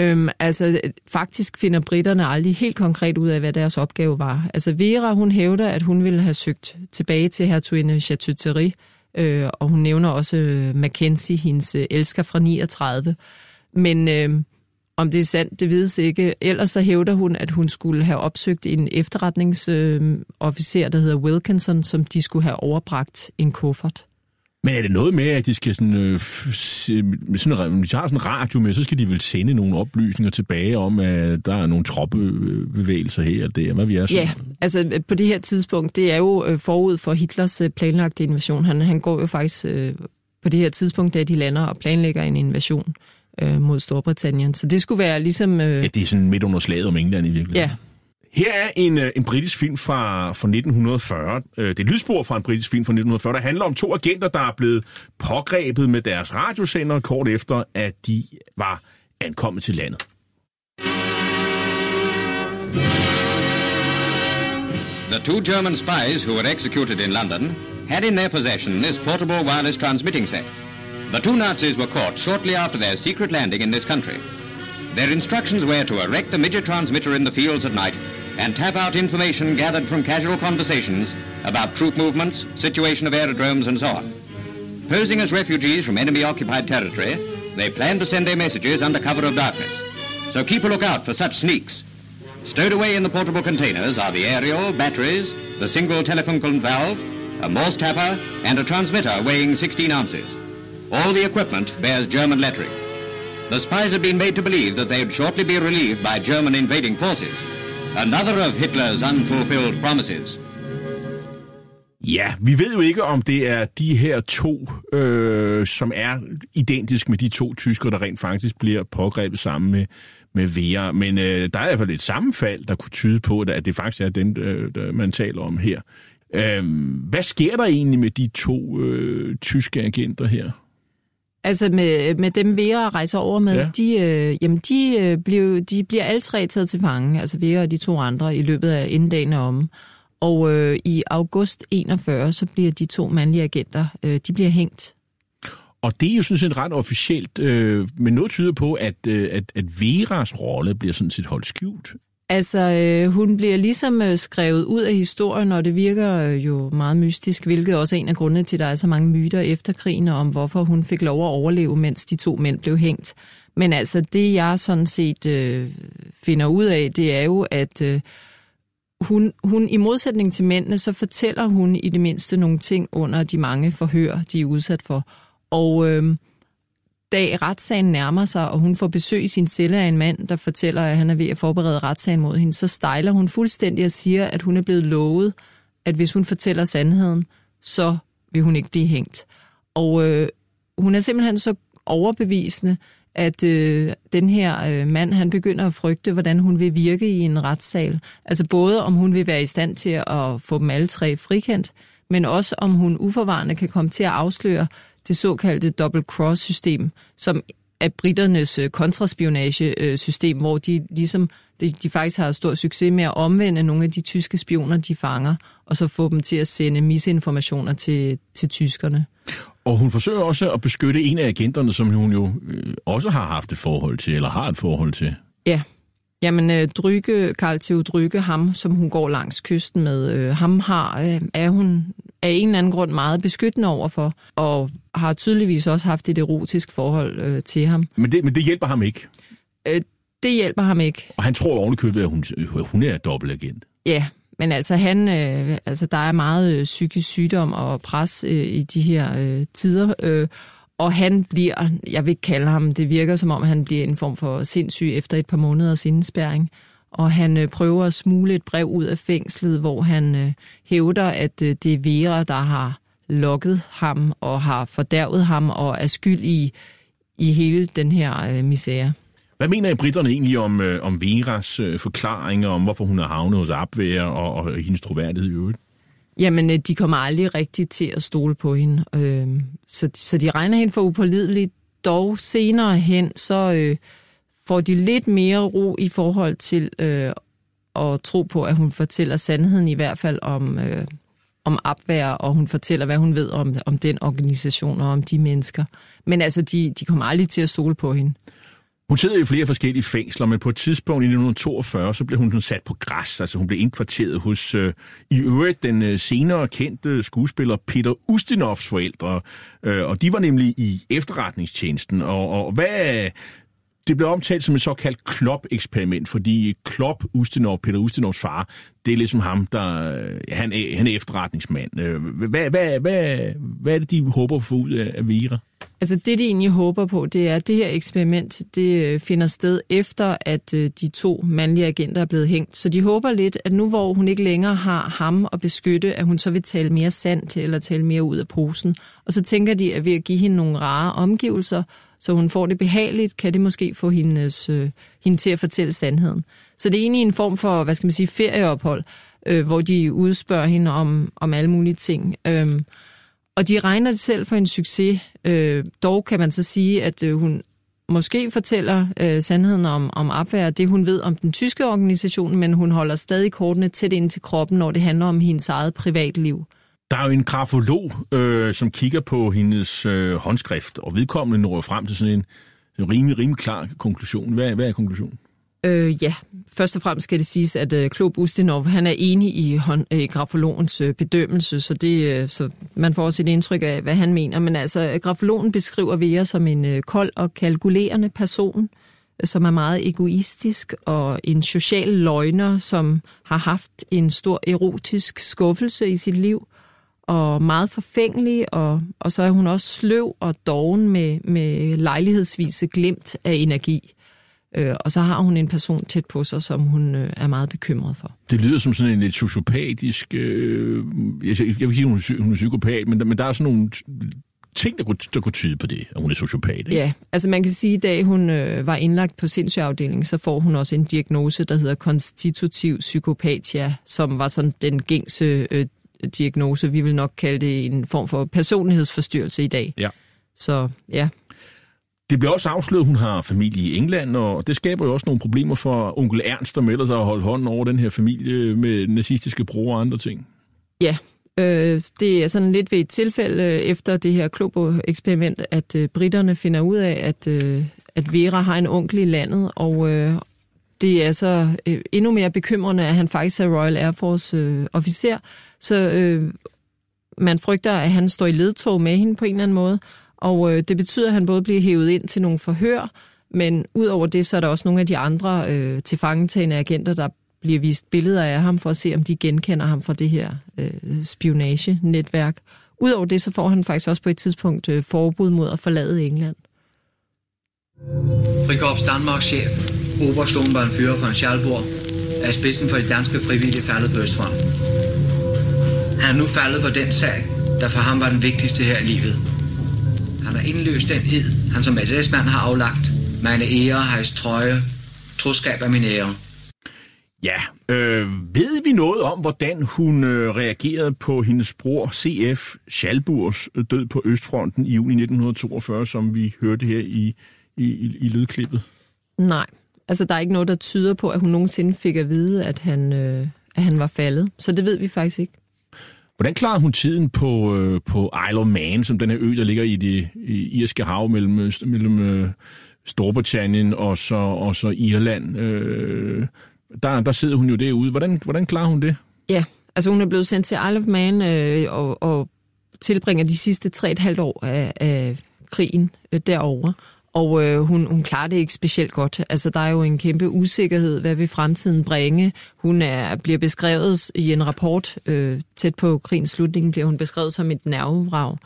Øhm, altså, faktisk finder britterne aldrig helt konkret ud af, hvad deres opgave var. Altså, Vera, hun hævder, at hun ville have søgt tilbage til hertuginde Chateauterie, øh, og hun nævner også øh, Mackenzie, hendes øh, elsker fra 39. Men øh, om det er sandt, det vides ikke. Ellers så hævder hun, at hun skulle have opsøgt en efterretningsofficer, øh, der hedder Wilkinson, som de skulle have overbragt en kuffert. Men er det noget med, at de skal sådan, øh, sådan, hvis de har sådan en radio med, så skal de vel sende nogle oplysninger tilbage om, at der er nogle troppebevægelser her og der, hvad vi er sådan? Ja, altså på det her tidspunkt, det er jo øh, forud for Hitlers øh, planlagte invasion. Han, han går jo faktisk øh, på det her tidspunkt, da de lander og planlægger en invasion øh, mod Storbritannien. Så det skulle være ligesom... Øh, ja, det er sådan midt under slaget om England i virkeligheden. Ja, her er en, øh, en britisk film fra, fra 1940. Øh, det er lydspor fra en britisk film fra 1940, der handler om to agenter, der er blevet pågrebet med deres radiosender kort efter, at de var ankommet til landet. The two German spies who were executed in London had in their possession this portable wireless transmitting set. The two Nazis were caught shortly after their secret landing in this country. Their instructions were to erect a midget transmitter in the fields at night and tap out information gathered from casual conversations about troop movements, situation of aerodromes, and so on. Posing as refugees from enemy-occupied territory, they plan to send their messages under cover of darkness. So keep a lookout for such sneaks. Stowed away in the portable containers are the aerial, batteries, the single telephone valve, a Morse tapper, and a transmitter weighing 16 ounces. All the equipment bears German lettering. The spies had been made to believe that they'd shortly be relieved by German invading forces, Another of Hitlers unfulfilled promises. Ja, vi ved jo ikke, om det er de her to, øh, som er identisk med de to tyskere, der rent faktisk bliver pågrebet sammen med, med Vera. Men øh, der er i hvert fald et sammenfald, der kunne tyde på, at det faktisk er den, øh, der man taler om her. Øh, hvad sker der egentlig med de to øh, tyske agenter her? Altså med, med dem, Vera rejser over med, ja. de, øh, jamen de, øh, blev, de bliver alle tre taget til fange, altså Vera og de to andre, i løbet af inden om. Og øh, i august 41, så bliver de to mandlige agenter, øh, de bliver hængt. Og det er jo sådan set ret officielt, øh, men noget tyder på, at, øh, at, at Veras rolle bliver sådan set holdt skjult. Altså, øh, hun bliver ligesom øh, skrevet ud af historien, og det virker øh, jo meget mystisk, hvilket også er en af grundene til, at der er så mange myter efter krigen om, hvorfor hun fik lov at overleve, mens de to mænd blev hængt. Men altså, det jeg sådan set øh, finder ud af, det er jo, at øh, hun, hun, i modsætning til mændene, så fortæller hun i det mindste nogle ting under de mange forhør, de er udsat for. Og... Øh, da retssagen nærmer sig, og hun får besøg i sin celle af en mand, der fortæller, at han er ved at forberede retssagen mod hende, så stejler hun fuldstændig og siger, at hun er blevet lovet, at hvis hun fortæller sandheden, så vil hun ikke blive hængt. Og øh, hun er simpelthen så overbevisende, at øh, den her øh, mand, han begynder at frygte, hvordan hun vil virke i en retssal. Altså både om hun vil være i stand til at få dem alle tre frikendt, men også om hun uforvarende kan komme til at afsløre det såkaldte double cross system, som er britternes øh, kontraspionagesystem, hvor de ligesom de, de faktisk har stor succes med at omvende nogle af de tyske spioner, de fanger, og så få dem til at sende misinformationer til, til tyskerne. Og hun forsøger også at beskytte en af agenterne, som hun jo øh, også har haft et forhold til, eller har et forhold til. Ja, Jamen, øh, Dryge, Karl Theo Dryge, ham, som hun går langs kysten med, øh, ham har, øh, er hun af en eller anden grund meget beskyttende overfor, og har tydeligvis også haft et erotisk forhold øh, til ham. Men det, men det hjælper ham ikke? Øh, det hjælper ham ikke. Og han tror ovenikøbet, at hun, hun er dobbeltagent? Ja, men altså, han, øh, altså der er meget øh, psykisk sygdom og pres øh, i de her øh, tider, øh, og han bliver, jeg vil ikke kalde ham, det virker som om, han bliver en form for sindssyg efter et par måneders indespærring. Og han øh, prøver at smule et brev ud af fængslet, hvor han øh, hævder, at øh, det er Vera, der har lokket ham og har fordærvet ham og er skyld i, i hele den her øh, misære. Hvad mener I britterne egentlig om, øh, om Veras øh, forklaringer om, hvorfor hun er havnet hos Abwehr og, og hendes troværdighed i øvrigt? Jamen, øh, de kommer aldrig rigtigt til at stole på hende. Øh, så, så de regner hende for upålidelig. Dog senere hen, så øh, får de lidt mere ro i forhold til øh, at tro på, at hun fortæller sandheden i hvert fald om, øh, om opvær, og hun fortæller, hvad hun ved om, om den organisation og om de mennesker. Men altså, de, de kommer aldrig til at stole på hende. Hun sidder i flere forskellige fængsler, men på et tidspunkt i 1942, så blev hun sat på græs. Altså hun blev indkvarteret hos øh, i øvrigt den øh, senere kendte skuespiller Peter Ustinovs forældre. Øh, og de var nemlig i efterretningstjenesten. Og, og hvad, det blev omtalt som et såkaldt Klopp-eksperiment, fordi Klopp, Ustinov, Peter Ustinovs far, det er ligesom ham, der øh, han er, han er efterretningsmand. Øh, hvad, hvad, hvad, hvad er det, de håber at få ud af Vera? Altså det, de egentlig håber på, det er, at det her eksperiment det øh, finder sted efter, at de to mandlige agenter er blevet hængt. Så de håber lidt, at nu hvor hun ikke længere har ham at beskytte, at hun så vil tale mere sandt eller tale mere ud af posen. Og så tænker de, at ved at give hende nogle rare omgivelser, så hun får det behageligt, kan det måske få hendes, øh, hende til at fortælle sandheden. Så det er egentlig en form for, hvad skal man sige, ferieophold, øh, hvor de udspørger hende om, om alle mulige ting. Øh, og de regner det selv for en succes. Øh, dog kan man så sige, at øh, hun måske fortæller øh, sandheden om, om Abwehr, det hun ved om den tyske organisation, men hun holder stadig kortene tæt ind til kroppen, når det handler om hendes eget privatliv. Der er jo en grafolog, øh, som kigger på hendes øh, håndskrift, og vedkommende når frem til sådan en, en rimelig, rimelig klar konklusion. Hvad, hvad er konklusionen? Øh, ja, først og fremmest skal det siges, at øh, Klo Bustinov, han er enig i, hånd, øh, i grafologens øh, bedømmelse, så, det, øh, så man får også et indtryk af, hvad han mener. Men altså, grafologen beskriver Vera som en øh, kold og kalkulerende person, øh, som er meget egoistisk, og en social løgner, som har haft en stor erotisk skuffelse i sit liv, og meget forfængelig, og, og så er hun også sløv og doven med, med lejlighedsvise glimt af energi. Øh, og så har hun en person tæt på sig, som hun øh, er meget bekymret for. Det lyder som sådan en lidt sociopatisk... Øh, jeg, jeg vil sige, hun er, hun er psykopat, men men der er sådan nogle ting, der kunne, der kunne tyde på det, at hun er sociopat. Ikke? Ja, altså man kan sige, at da hun øh, var indlagt på sindssygeafdelingen, så får hun også en diagnose, der hedder konstitutiv psykopatia, som var sådan den gængse øh, diagnose. Vi vil nok kalde det en form for personlighedsforstyrrelse i dag. Ja. Så ja, det bliver også afsløret, at hun har familie i England, og det skaber jo også nogle problemer for onkel Ernst, der melder sig at holde hånden over den her familie med nazistiske bror og andre ting. Ja, øh, det er sådan lidt ved et tilfælde øh, efter det her Klobo-eksperiment, at øh, britterne finder ud af, at, øh, at Vera har en onkel i landet, og øh, det er så øh, endnu mere bekymrende, at han faktisk er Royal Air Force øh, officer, så øh, man frygter, at han står i ledtog med hende på en eller anden måde, og øh, det betyder, at han både bliver hævet ind til nogle forhør, men udover det, så er der også nogle af de andre øh, tilfangetagende agenter, der bliver vist billeder af ham for at se, om de genkender ham fra det her øh, spionagenetværk. Udover det, så får han faktisk også på et tidspunkt øh, forbud mod at forlade England. Frikorps Danmarks chef, Oberstlombarnfører von Schalburg, er spidsen for de danske frivillige faldet på Østfronten. Han er nu faldet på den sag, der for ham var den vigtigste her i livet – Han har indløst den ed, han som SS-mand har aflagt. Meine ære har trøje. Troskab er min ære. Ja, øh, ved vi noget om, hvordan hun øh, reagerede på hendes bror C.F. Schalburgs død på Østfronten i juni 1942, som vi hørte her i, i, i, i lydklippet? Nej, altså der er ikke noget, der tyder på, at hun nogensinde fik at vide, at han, øh, at han var faldet. Så det ved vi faktisk ikke. Hvordan klarede hun tiden på, øh, på Isle of Man, som den her ø, der ligger i det i irske hav mellem, mellem øh, Storbritannien og så, og så Irland? Øh, der, der sidder hun jo derude. Hvordan, hvordan klarer hun det? Ja, altså hun er blevet sendt til Isle of Man øh, og, og tilbringer de sidste tre og et halvt år af, af krigen øh, derovre. Og øh, hun, hun klarer det ikke specielt godt. Altså, der er jo en kæmpe usikkerhed, hvad vil fremtiden bringe. Hun er, bliver beskrevet i en rapport øh, tæt på krigens slutning, bliver hun beskrevet som et nervevrag,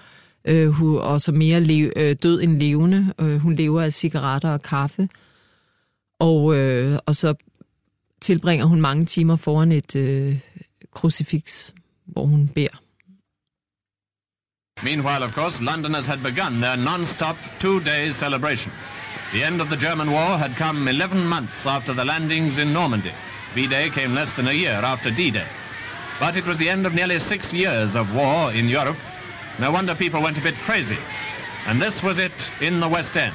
øh, og som mere lev, øh, død end levende. Øh, hun lever af cigaretter og kaffe. Og, øh, og så tilbringer hun mange timer foran et øh, krucifiks, hvor hun beder. Meanwhile, of course, Londoners had begun their non-stop two-day celebration. The end of the German war had come 11 months after the landings in Normandy. V-Day came less than a year after D-Day. But it was the end of nearly six years of war in Europe. No wonder people went a bit crazy. And this was it in the West End.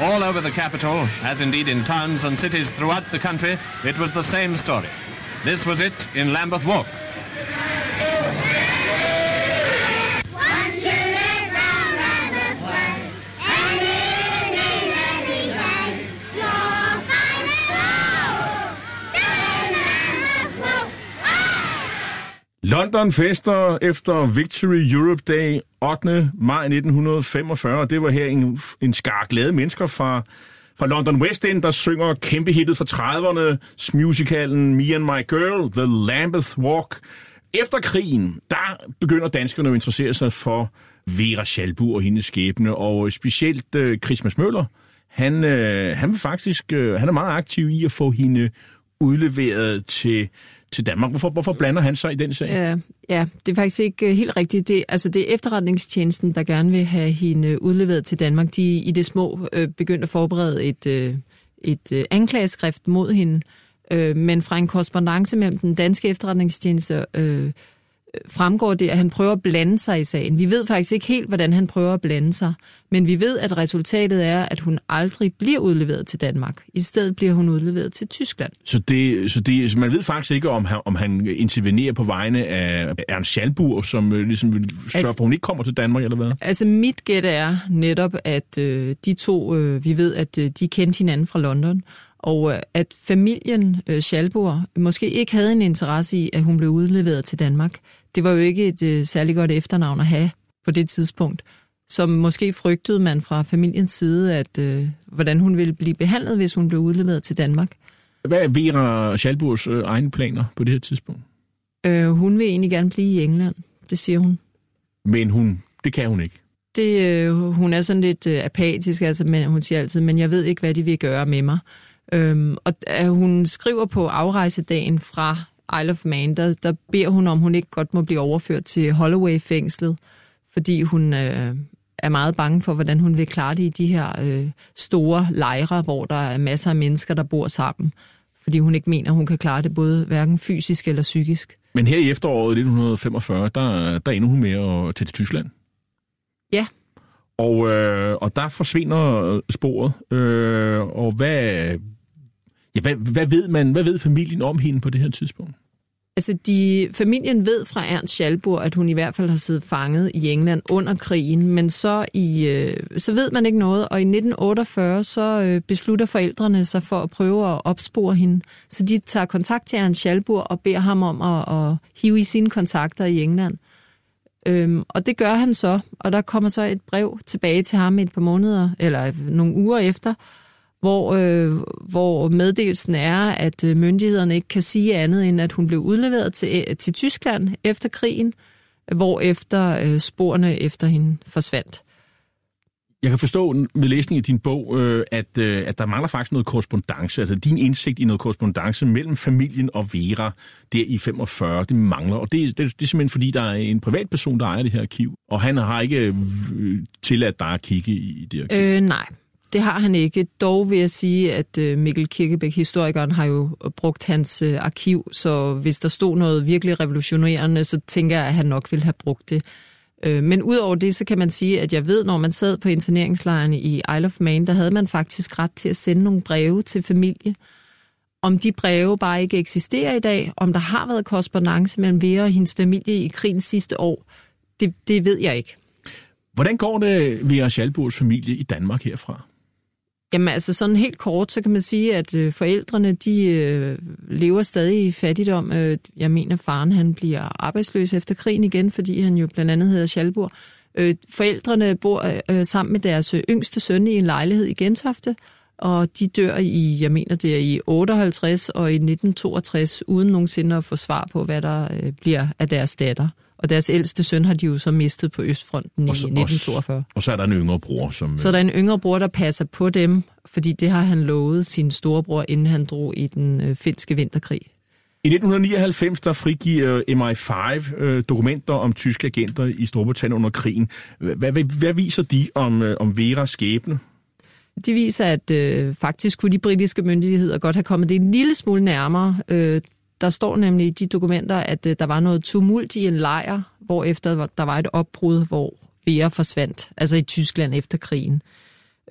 All over the capital, as indeed in towns and cities throughout the country, it was the same story. This was it in Lambeth Walk. London fester efter Victory Europe Day 8. maj 1945. Det var her en, en skar glade mennesker fra, fra London West End, der synger kæmpe hittet fra 30'erne, musicalen Me and My Girl, The Lambeth Walk. Efter krigen, der begynder danskerne at interessere sig for Vera Schalbu og hendes skæbne, og specielt uh, Christmas Møller. Han, uh, han, vil faktisk, uh, han er meget aktiv i at få hende udleveret til til Danmark. Hvorfor, hvorfor blander han sig i den sag? Ja, ja, det er faktisk ikke øh, helt rigtigt. Det, altså, det er efterretningstjenesten, der gerne vil have hende øh, udleveret til Danmark. De i det små øh, begyndte at forberede et, øh, et øh, anklageskrift mod hende, øh, men fra en korrespondence mellem den danske efterretningstjeneste øh, fremgår det, at han prøver at blande sig i sagen. Vi ved faktisk ikke helt, hvordan han prøver at blande sig, men vi ved, at resultatet er, at hun aldrig bliver udleveret til Danmark. I stedet bliver hun udleveret til Tyskland. Så, det, så, det, så man ved faktisk ikke, om han, om han intervenerer på vegne af Ernst Schalburg, som øh, ligesom vil sørge altså, for, at hun ikke kommer til Danmark, eller hvad? Altså mit gæt er netop, at øh, de to, øh, vi ved, at øh, de kendte hinanden fra London, og øh, at familien øh, Schalburg måske ikke havde en interesse i, at hun blev udleveret til Danmark det var jo ikke et øh, særlig godt efternavn at have på det tidspunkt. Som måske frygtede man fra familiens side, at øh, hvordan hun ville blive behandlet, hvis hun blev udleveret til Danmark. Hvad er Vera Schalburgs øh, egne planer på det her tidspunkt? Øh, hun vil egentlig gerne blive i England, det siger hun. Men hun, det kan hun ikke? Det, øh, hun er sådan lidt øh, apatisk, altså, men hun siger altid, men jeg ved ikke, hvad de vil gøre med mig. Øhm, og øh, hun skriver på afrejsedagen fra Isle of Man, der, der beder hun om, hun ikke godt må blive overført til Holloway-fængslet, fordi hun øh, er meget bange for, hvordan hun vil klare det i de her øh, store lejre, hvor der er masser af mennesker, der bor sammen. Fordi hun ikke mener, hun kan klare det både hverken fysisk eller psykisk. Men her i efteråret 1945, der, der ender hun med at tage til Tyskland. Ja. Og, øh, og der forsvinder sporet. Øh, og hvad, Ja, hvad, hvad, ved man, hvad ved familien om hende på det her tidspunkt? Altså, de, familien ved fra Ernst Schalburg, at hun i hvert fald har siddet fanget i England under krigen, men så, i, øh, så ved man ikke noget, og i 1948 så øh, beslutter forældrene sig for at prøve at opspore hende. Så de tager kontakt til Ernst Schalburg og beder ham om at, at hive i sine kontakter i England. Øhm, og det gør han så, og der kommer så et brev tilbage til ham et par måneder, eller nogle uger efter, hvor, øh, hvor meddelelsen er, at øh, myndighederne ikke kan sige andet, end at hun blev udleveret til, øh, til Tyskland efter krigen, hvor efter øh, sporene efter hende forsvandt. Jeg kan forstå ved læsning af din bog, øh, at, øh, at der mangler faktisk noget korrespondence, altså din indsigt i noget korrespondence mellem familien og Vera der i 45, det mangler. Og det, det, det er simpelthen fordi, der er en privatperson, der ejer det her arkiv, og han har ikke tilladt dig at kigge i det arkiv. Øh, nej, det har han ikke. Dog vil jeg sige, at øh, Mikkel Kirkebæk, historikeren, har jo brugt hans øh, arkiv, så hvis der stod noget virkelig revolutionerende, så tænker jeg, at han nok ville have brugt det. Øh, men udover det, så kan man sige, at jeg ved, når man sad på interneringslejren i Isle of Man, der havde man faktisk ret til at sende nogle breve til familie. Om de breve bare ikke eksisterer i dag, om der har været korrespondence mellem Vera og hendes familie i krigens sidste år, det, det ved jeg ikke. Hvordan går det Vera Schalburgs familie i Danmark herfra? Jamen altså sådan helt kort, så kan man sige, at øh, forældrene, de øh, lever stadig i fattigdom. Øh, jeg mener, faren han bliver arbejdsløs efter krigen igen, fordi han jo blandt andet hedder Schalburg. Øh, forældrene bor øh, sammen med deres øh, yngste søn i en lejlighed i Gentofte, og de dør i, jeg mener det er i 58 og i 1962, uden nogensinde at få svar på, hvad der øh, bliver af deres datter. Og deres ældste søn har de jo så mistet på Østfronten og så, i 1942. Og, og så er der en yngre bror, som... Så er der en yngre bror, der passer på dem, fordi det har han lovet sin storebror, inden han drog i den øh, finske vinterkrig. I 1999 der frigiver MI5 øh, dokumenter om tyske agenter i Storbritannien under krigen. Hvad, hvad, hvad viser de om, øh, om Veras skæbne? De viser, at øh, faktisk kunne de britiske myndigheder godt have kommet det en lille smule nærmere. Øh, der står nemlig i de dokumenter, at øh, der var noget tumult i en lejr, hvor efter der var et opbrud, hvor Vera forsvandt, altså i Tyskland efter krigen.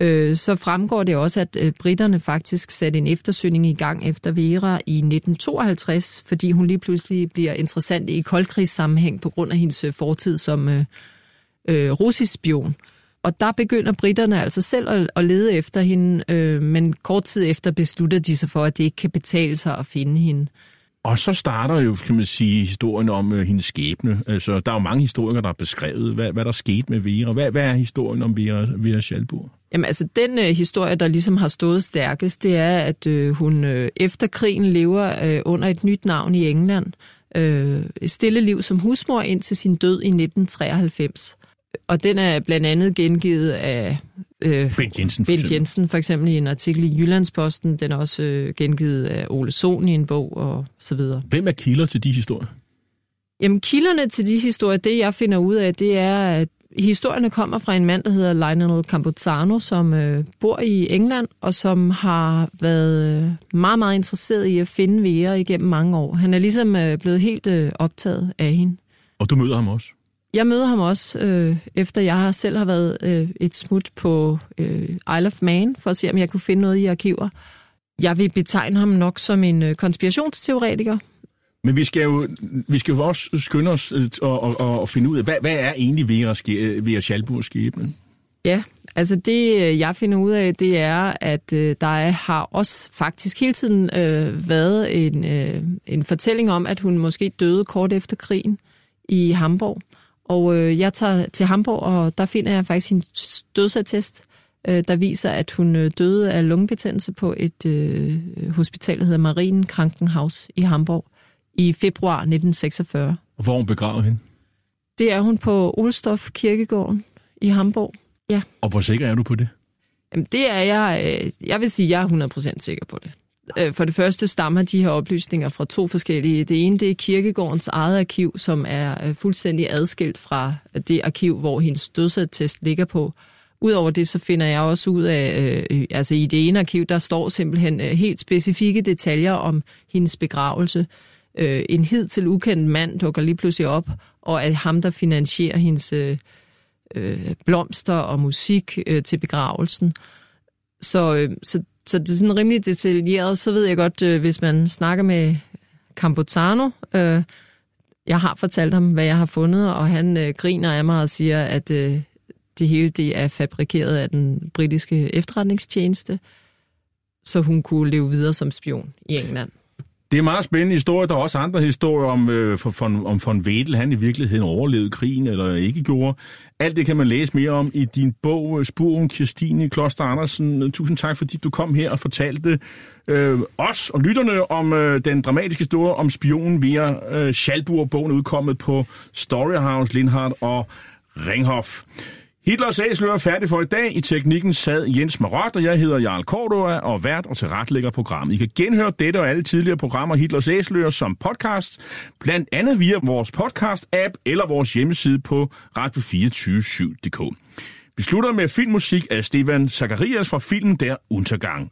Øh, så fremgår det også, at øh, britterne faktisk satte en eftersøgning i gang efter Vera i 1952, fordi hun lige pludselig bliver interessant i koldkrigssammenhæng på grund af hendes øh, fortid som øh, øh, russisk spion. Og der begynder britterne altså selv at, at lede efter hende, øh, men kort tid efter beslutter de sig for, at det ikke kan betale sig at finde hende. Og så starter jo, kan man sige, historien om øh, hendes skæbne. Altså, der er jo mange historikere, der har beskrevet, hvad, hvad der skete med Vera. Hvad, hvad er historien om Vera, Vera Schalburg? Jamen altså, den øh, historie, der ligesom har stået stærkest, det er, at øh, hun øh, efter krigen lever øh, under et nyt navn i England. Øh, et stille liv som husmor indtil sin død i 1993. Og den er blandt andet gengivet af øh, Bent Jensen, for Bent Jensen, for eksempel i en artikel i Jyllandsposten. Den er også øh, gengivet af Ole Sohn i en bog og så videre. Hvem er kilder til de historier? Jamen, kilderne til de historier, det jeg finder ud af, det er, at historierne kommer fra en mand, der hedder Lionel Campuzano, som øh, bor i England, og som har været øh, meget, meget interesseret i at finde Vera igennem mange år. Han er ligesom øh, blevet helt øh, optaget af hende. Og du møder ham også? Jeg møder ham også, øh, efter jeg selv har været øh, et smut på øh, Isle of Man, for at se, om jeg kunne finde noget i arkiver. Jeg vil betegne ham nok som en øh, konspirationsteoretiker. Men vi skal jo, vi skal jo også skynde os øh, og, og, og finde ud af, hvad, hvad er egentlig Vera, Vera Schalburgs skæbne? Ja, altså det øh, jeg finder ud af, det er, at øh, der er, har også faktisk hele tiden øh, været en, øh, en fortælling om, at hun måske døde kort efter krigen i Hamburg. Og øh, jeg tager til Hamburg, og der finder jeg faktisk en dødsattest, øh, der viser, at hun øh, døde af lungebetændelse på et øh, hospital, der hedder Marien Krankenhaus i Hamburg i februar 1946. Hvor hun begravet hende? Det er hun på Olstof Kirkegården i Hamburg. Ja. Og hvor sikker er du på det? Jamen, det er jeg. Øh, jeg vil sige, at jeg er 100% sikker på det. Øh, for det første stammer de her oplysninger fra to forskellige. Det ene det er kirkegårdens eget arkiv, som er øh, fuldstændig adskilt fra øh, det arkiv, hvor hendes dødsattest ligger på. Udover det, så finder jeg også ud af, øh, altså i det ene arkiv, der står simpelthen øh, helt specifikke detaljer om hendes begravelse. Øh, en hidtil ukendt mand dukker lige pludselig op, og er ham, der finansierer hendes øh, blomster og musik øh, til begravelsen. Så, øh, så så det er sådan rimelig detaljeret. Så ved jeg godt, øh, hvis man snakker med Campuzano, øh, jeg har fortalt ham, hvad jeg har fundet, og han øh, griner af mig og siger, at øh, det hele det er fabrikeret af den britiske efterretningstjeneste, så hun kunne leve videre som spion i England. Det er en meget spændende historie. Der er også andre historier om, øh, for, for, om von Wedel, han i virkeligheden overlevede krigen eller ikke gjorde. Alt det kan man læse mere om i din bog, øh, Spuren Kirstine Kloster Andersen. Tusind tak, fordi du kom her og fortalte øh, os og lytterne om øh, den dramatiske historie om spionen via øh, Schalburg. Bogen udkommet på Storyhouse, Lindhardt og Ringhof. Hitlers æsler er færdig for i dag. I teknikken sad Jens Marot, og jeg hedder Jarl Kordua og vært og tilretlægger programmet. I kan genhøre dette og alle tidligere programmer Hitlers æsler som podcast, blandt andet via vores podcast-app eller vores hjemmeside på radio247.dk. Vi slutter med filmmusik af Stefan Zacharias fra filmen Der Untergang.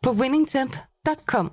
på winningtemp.com.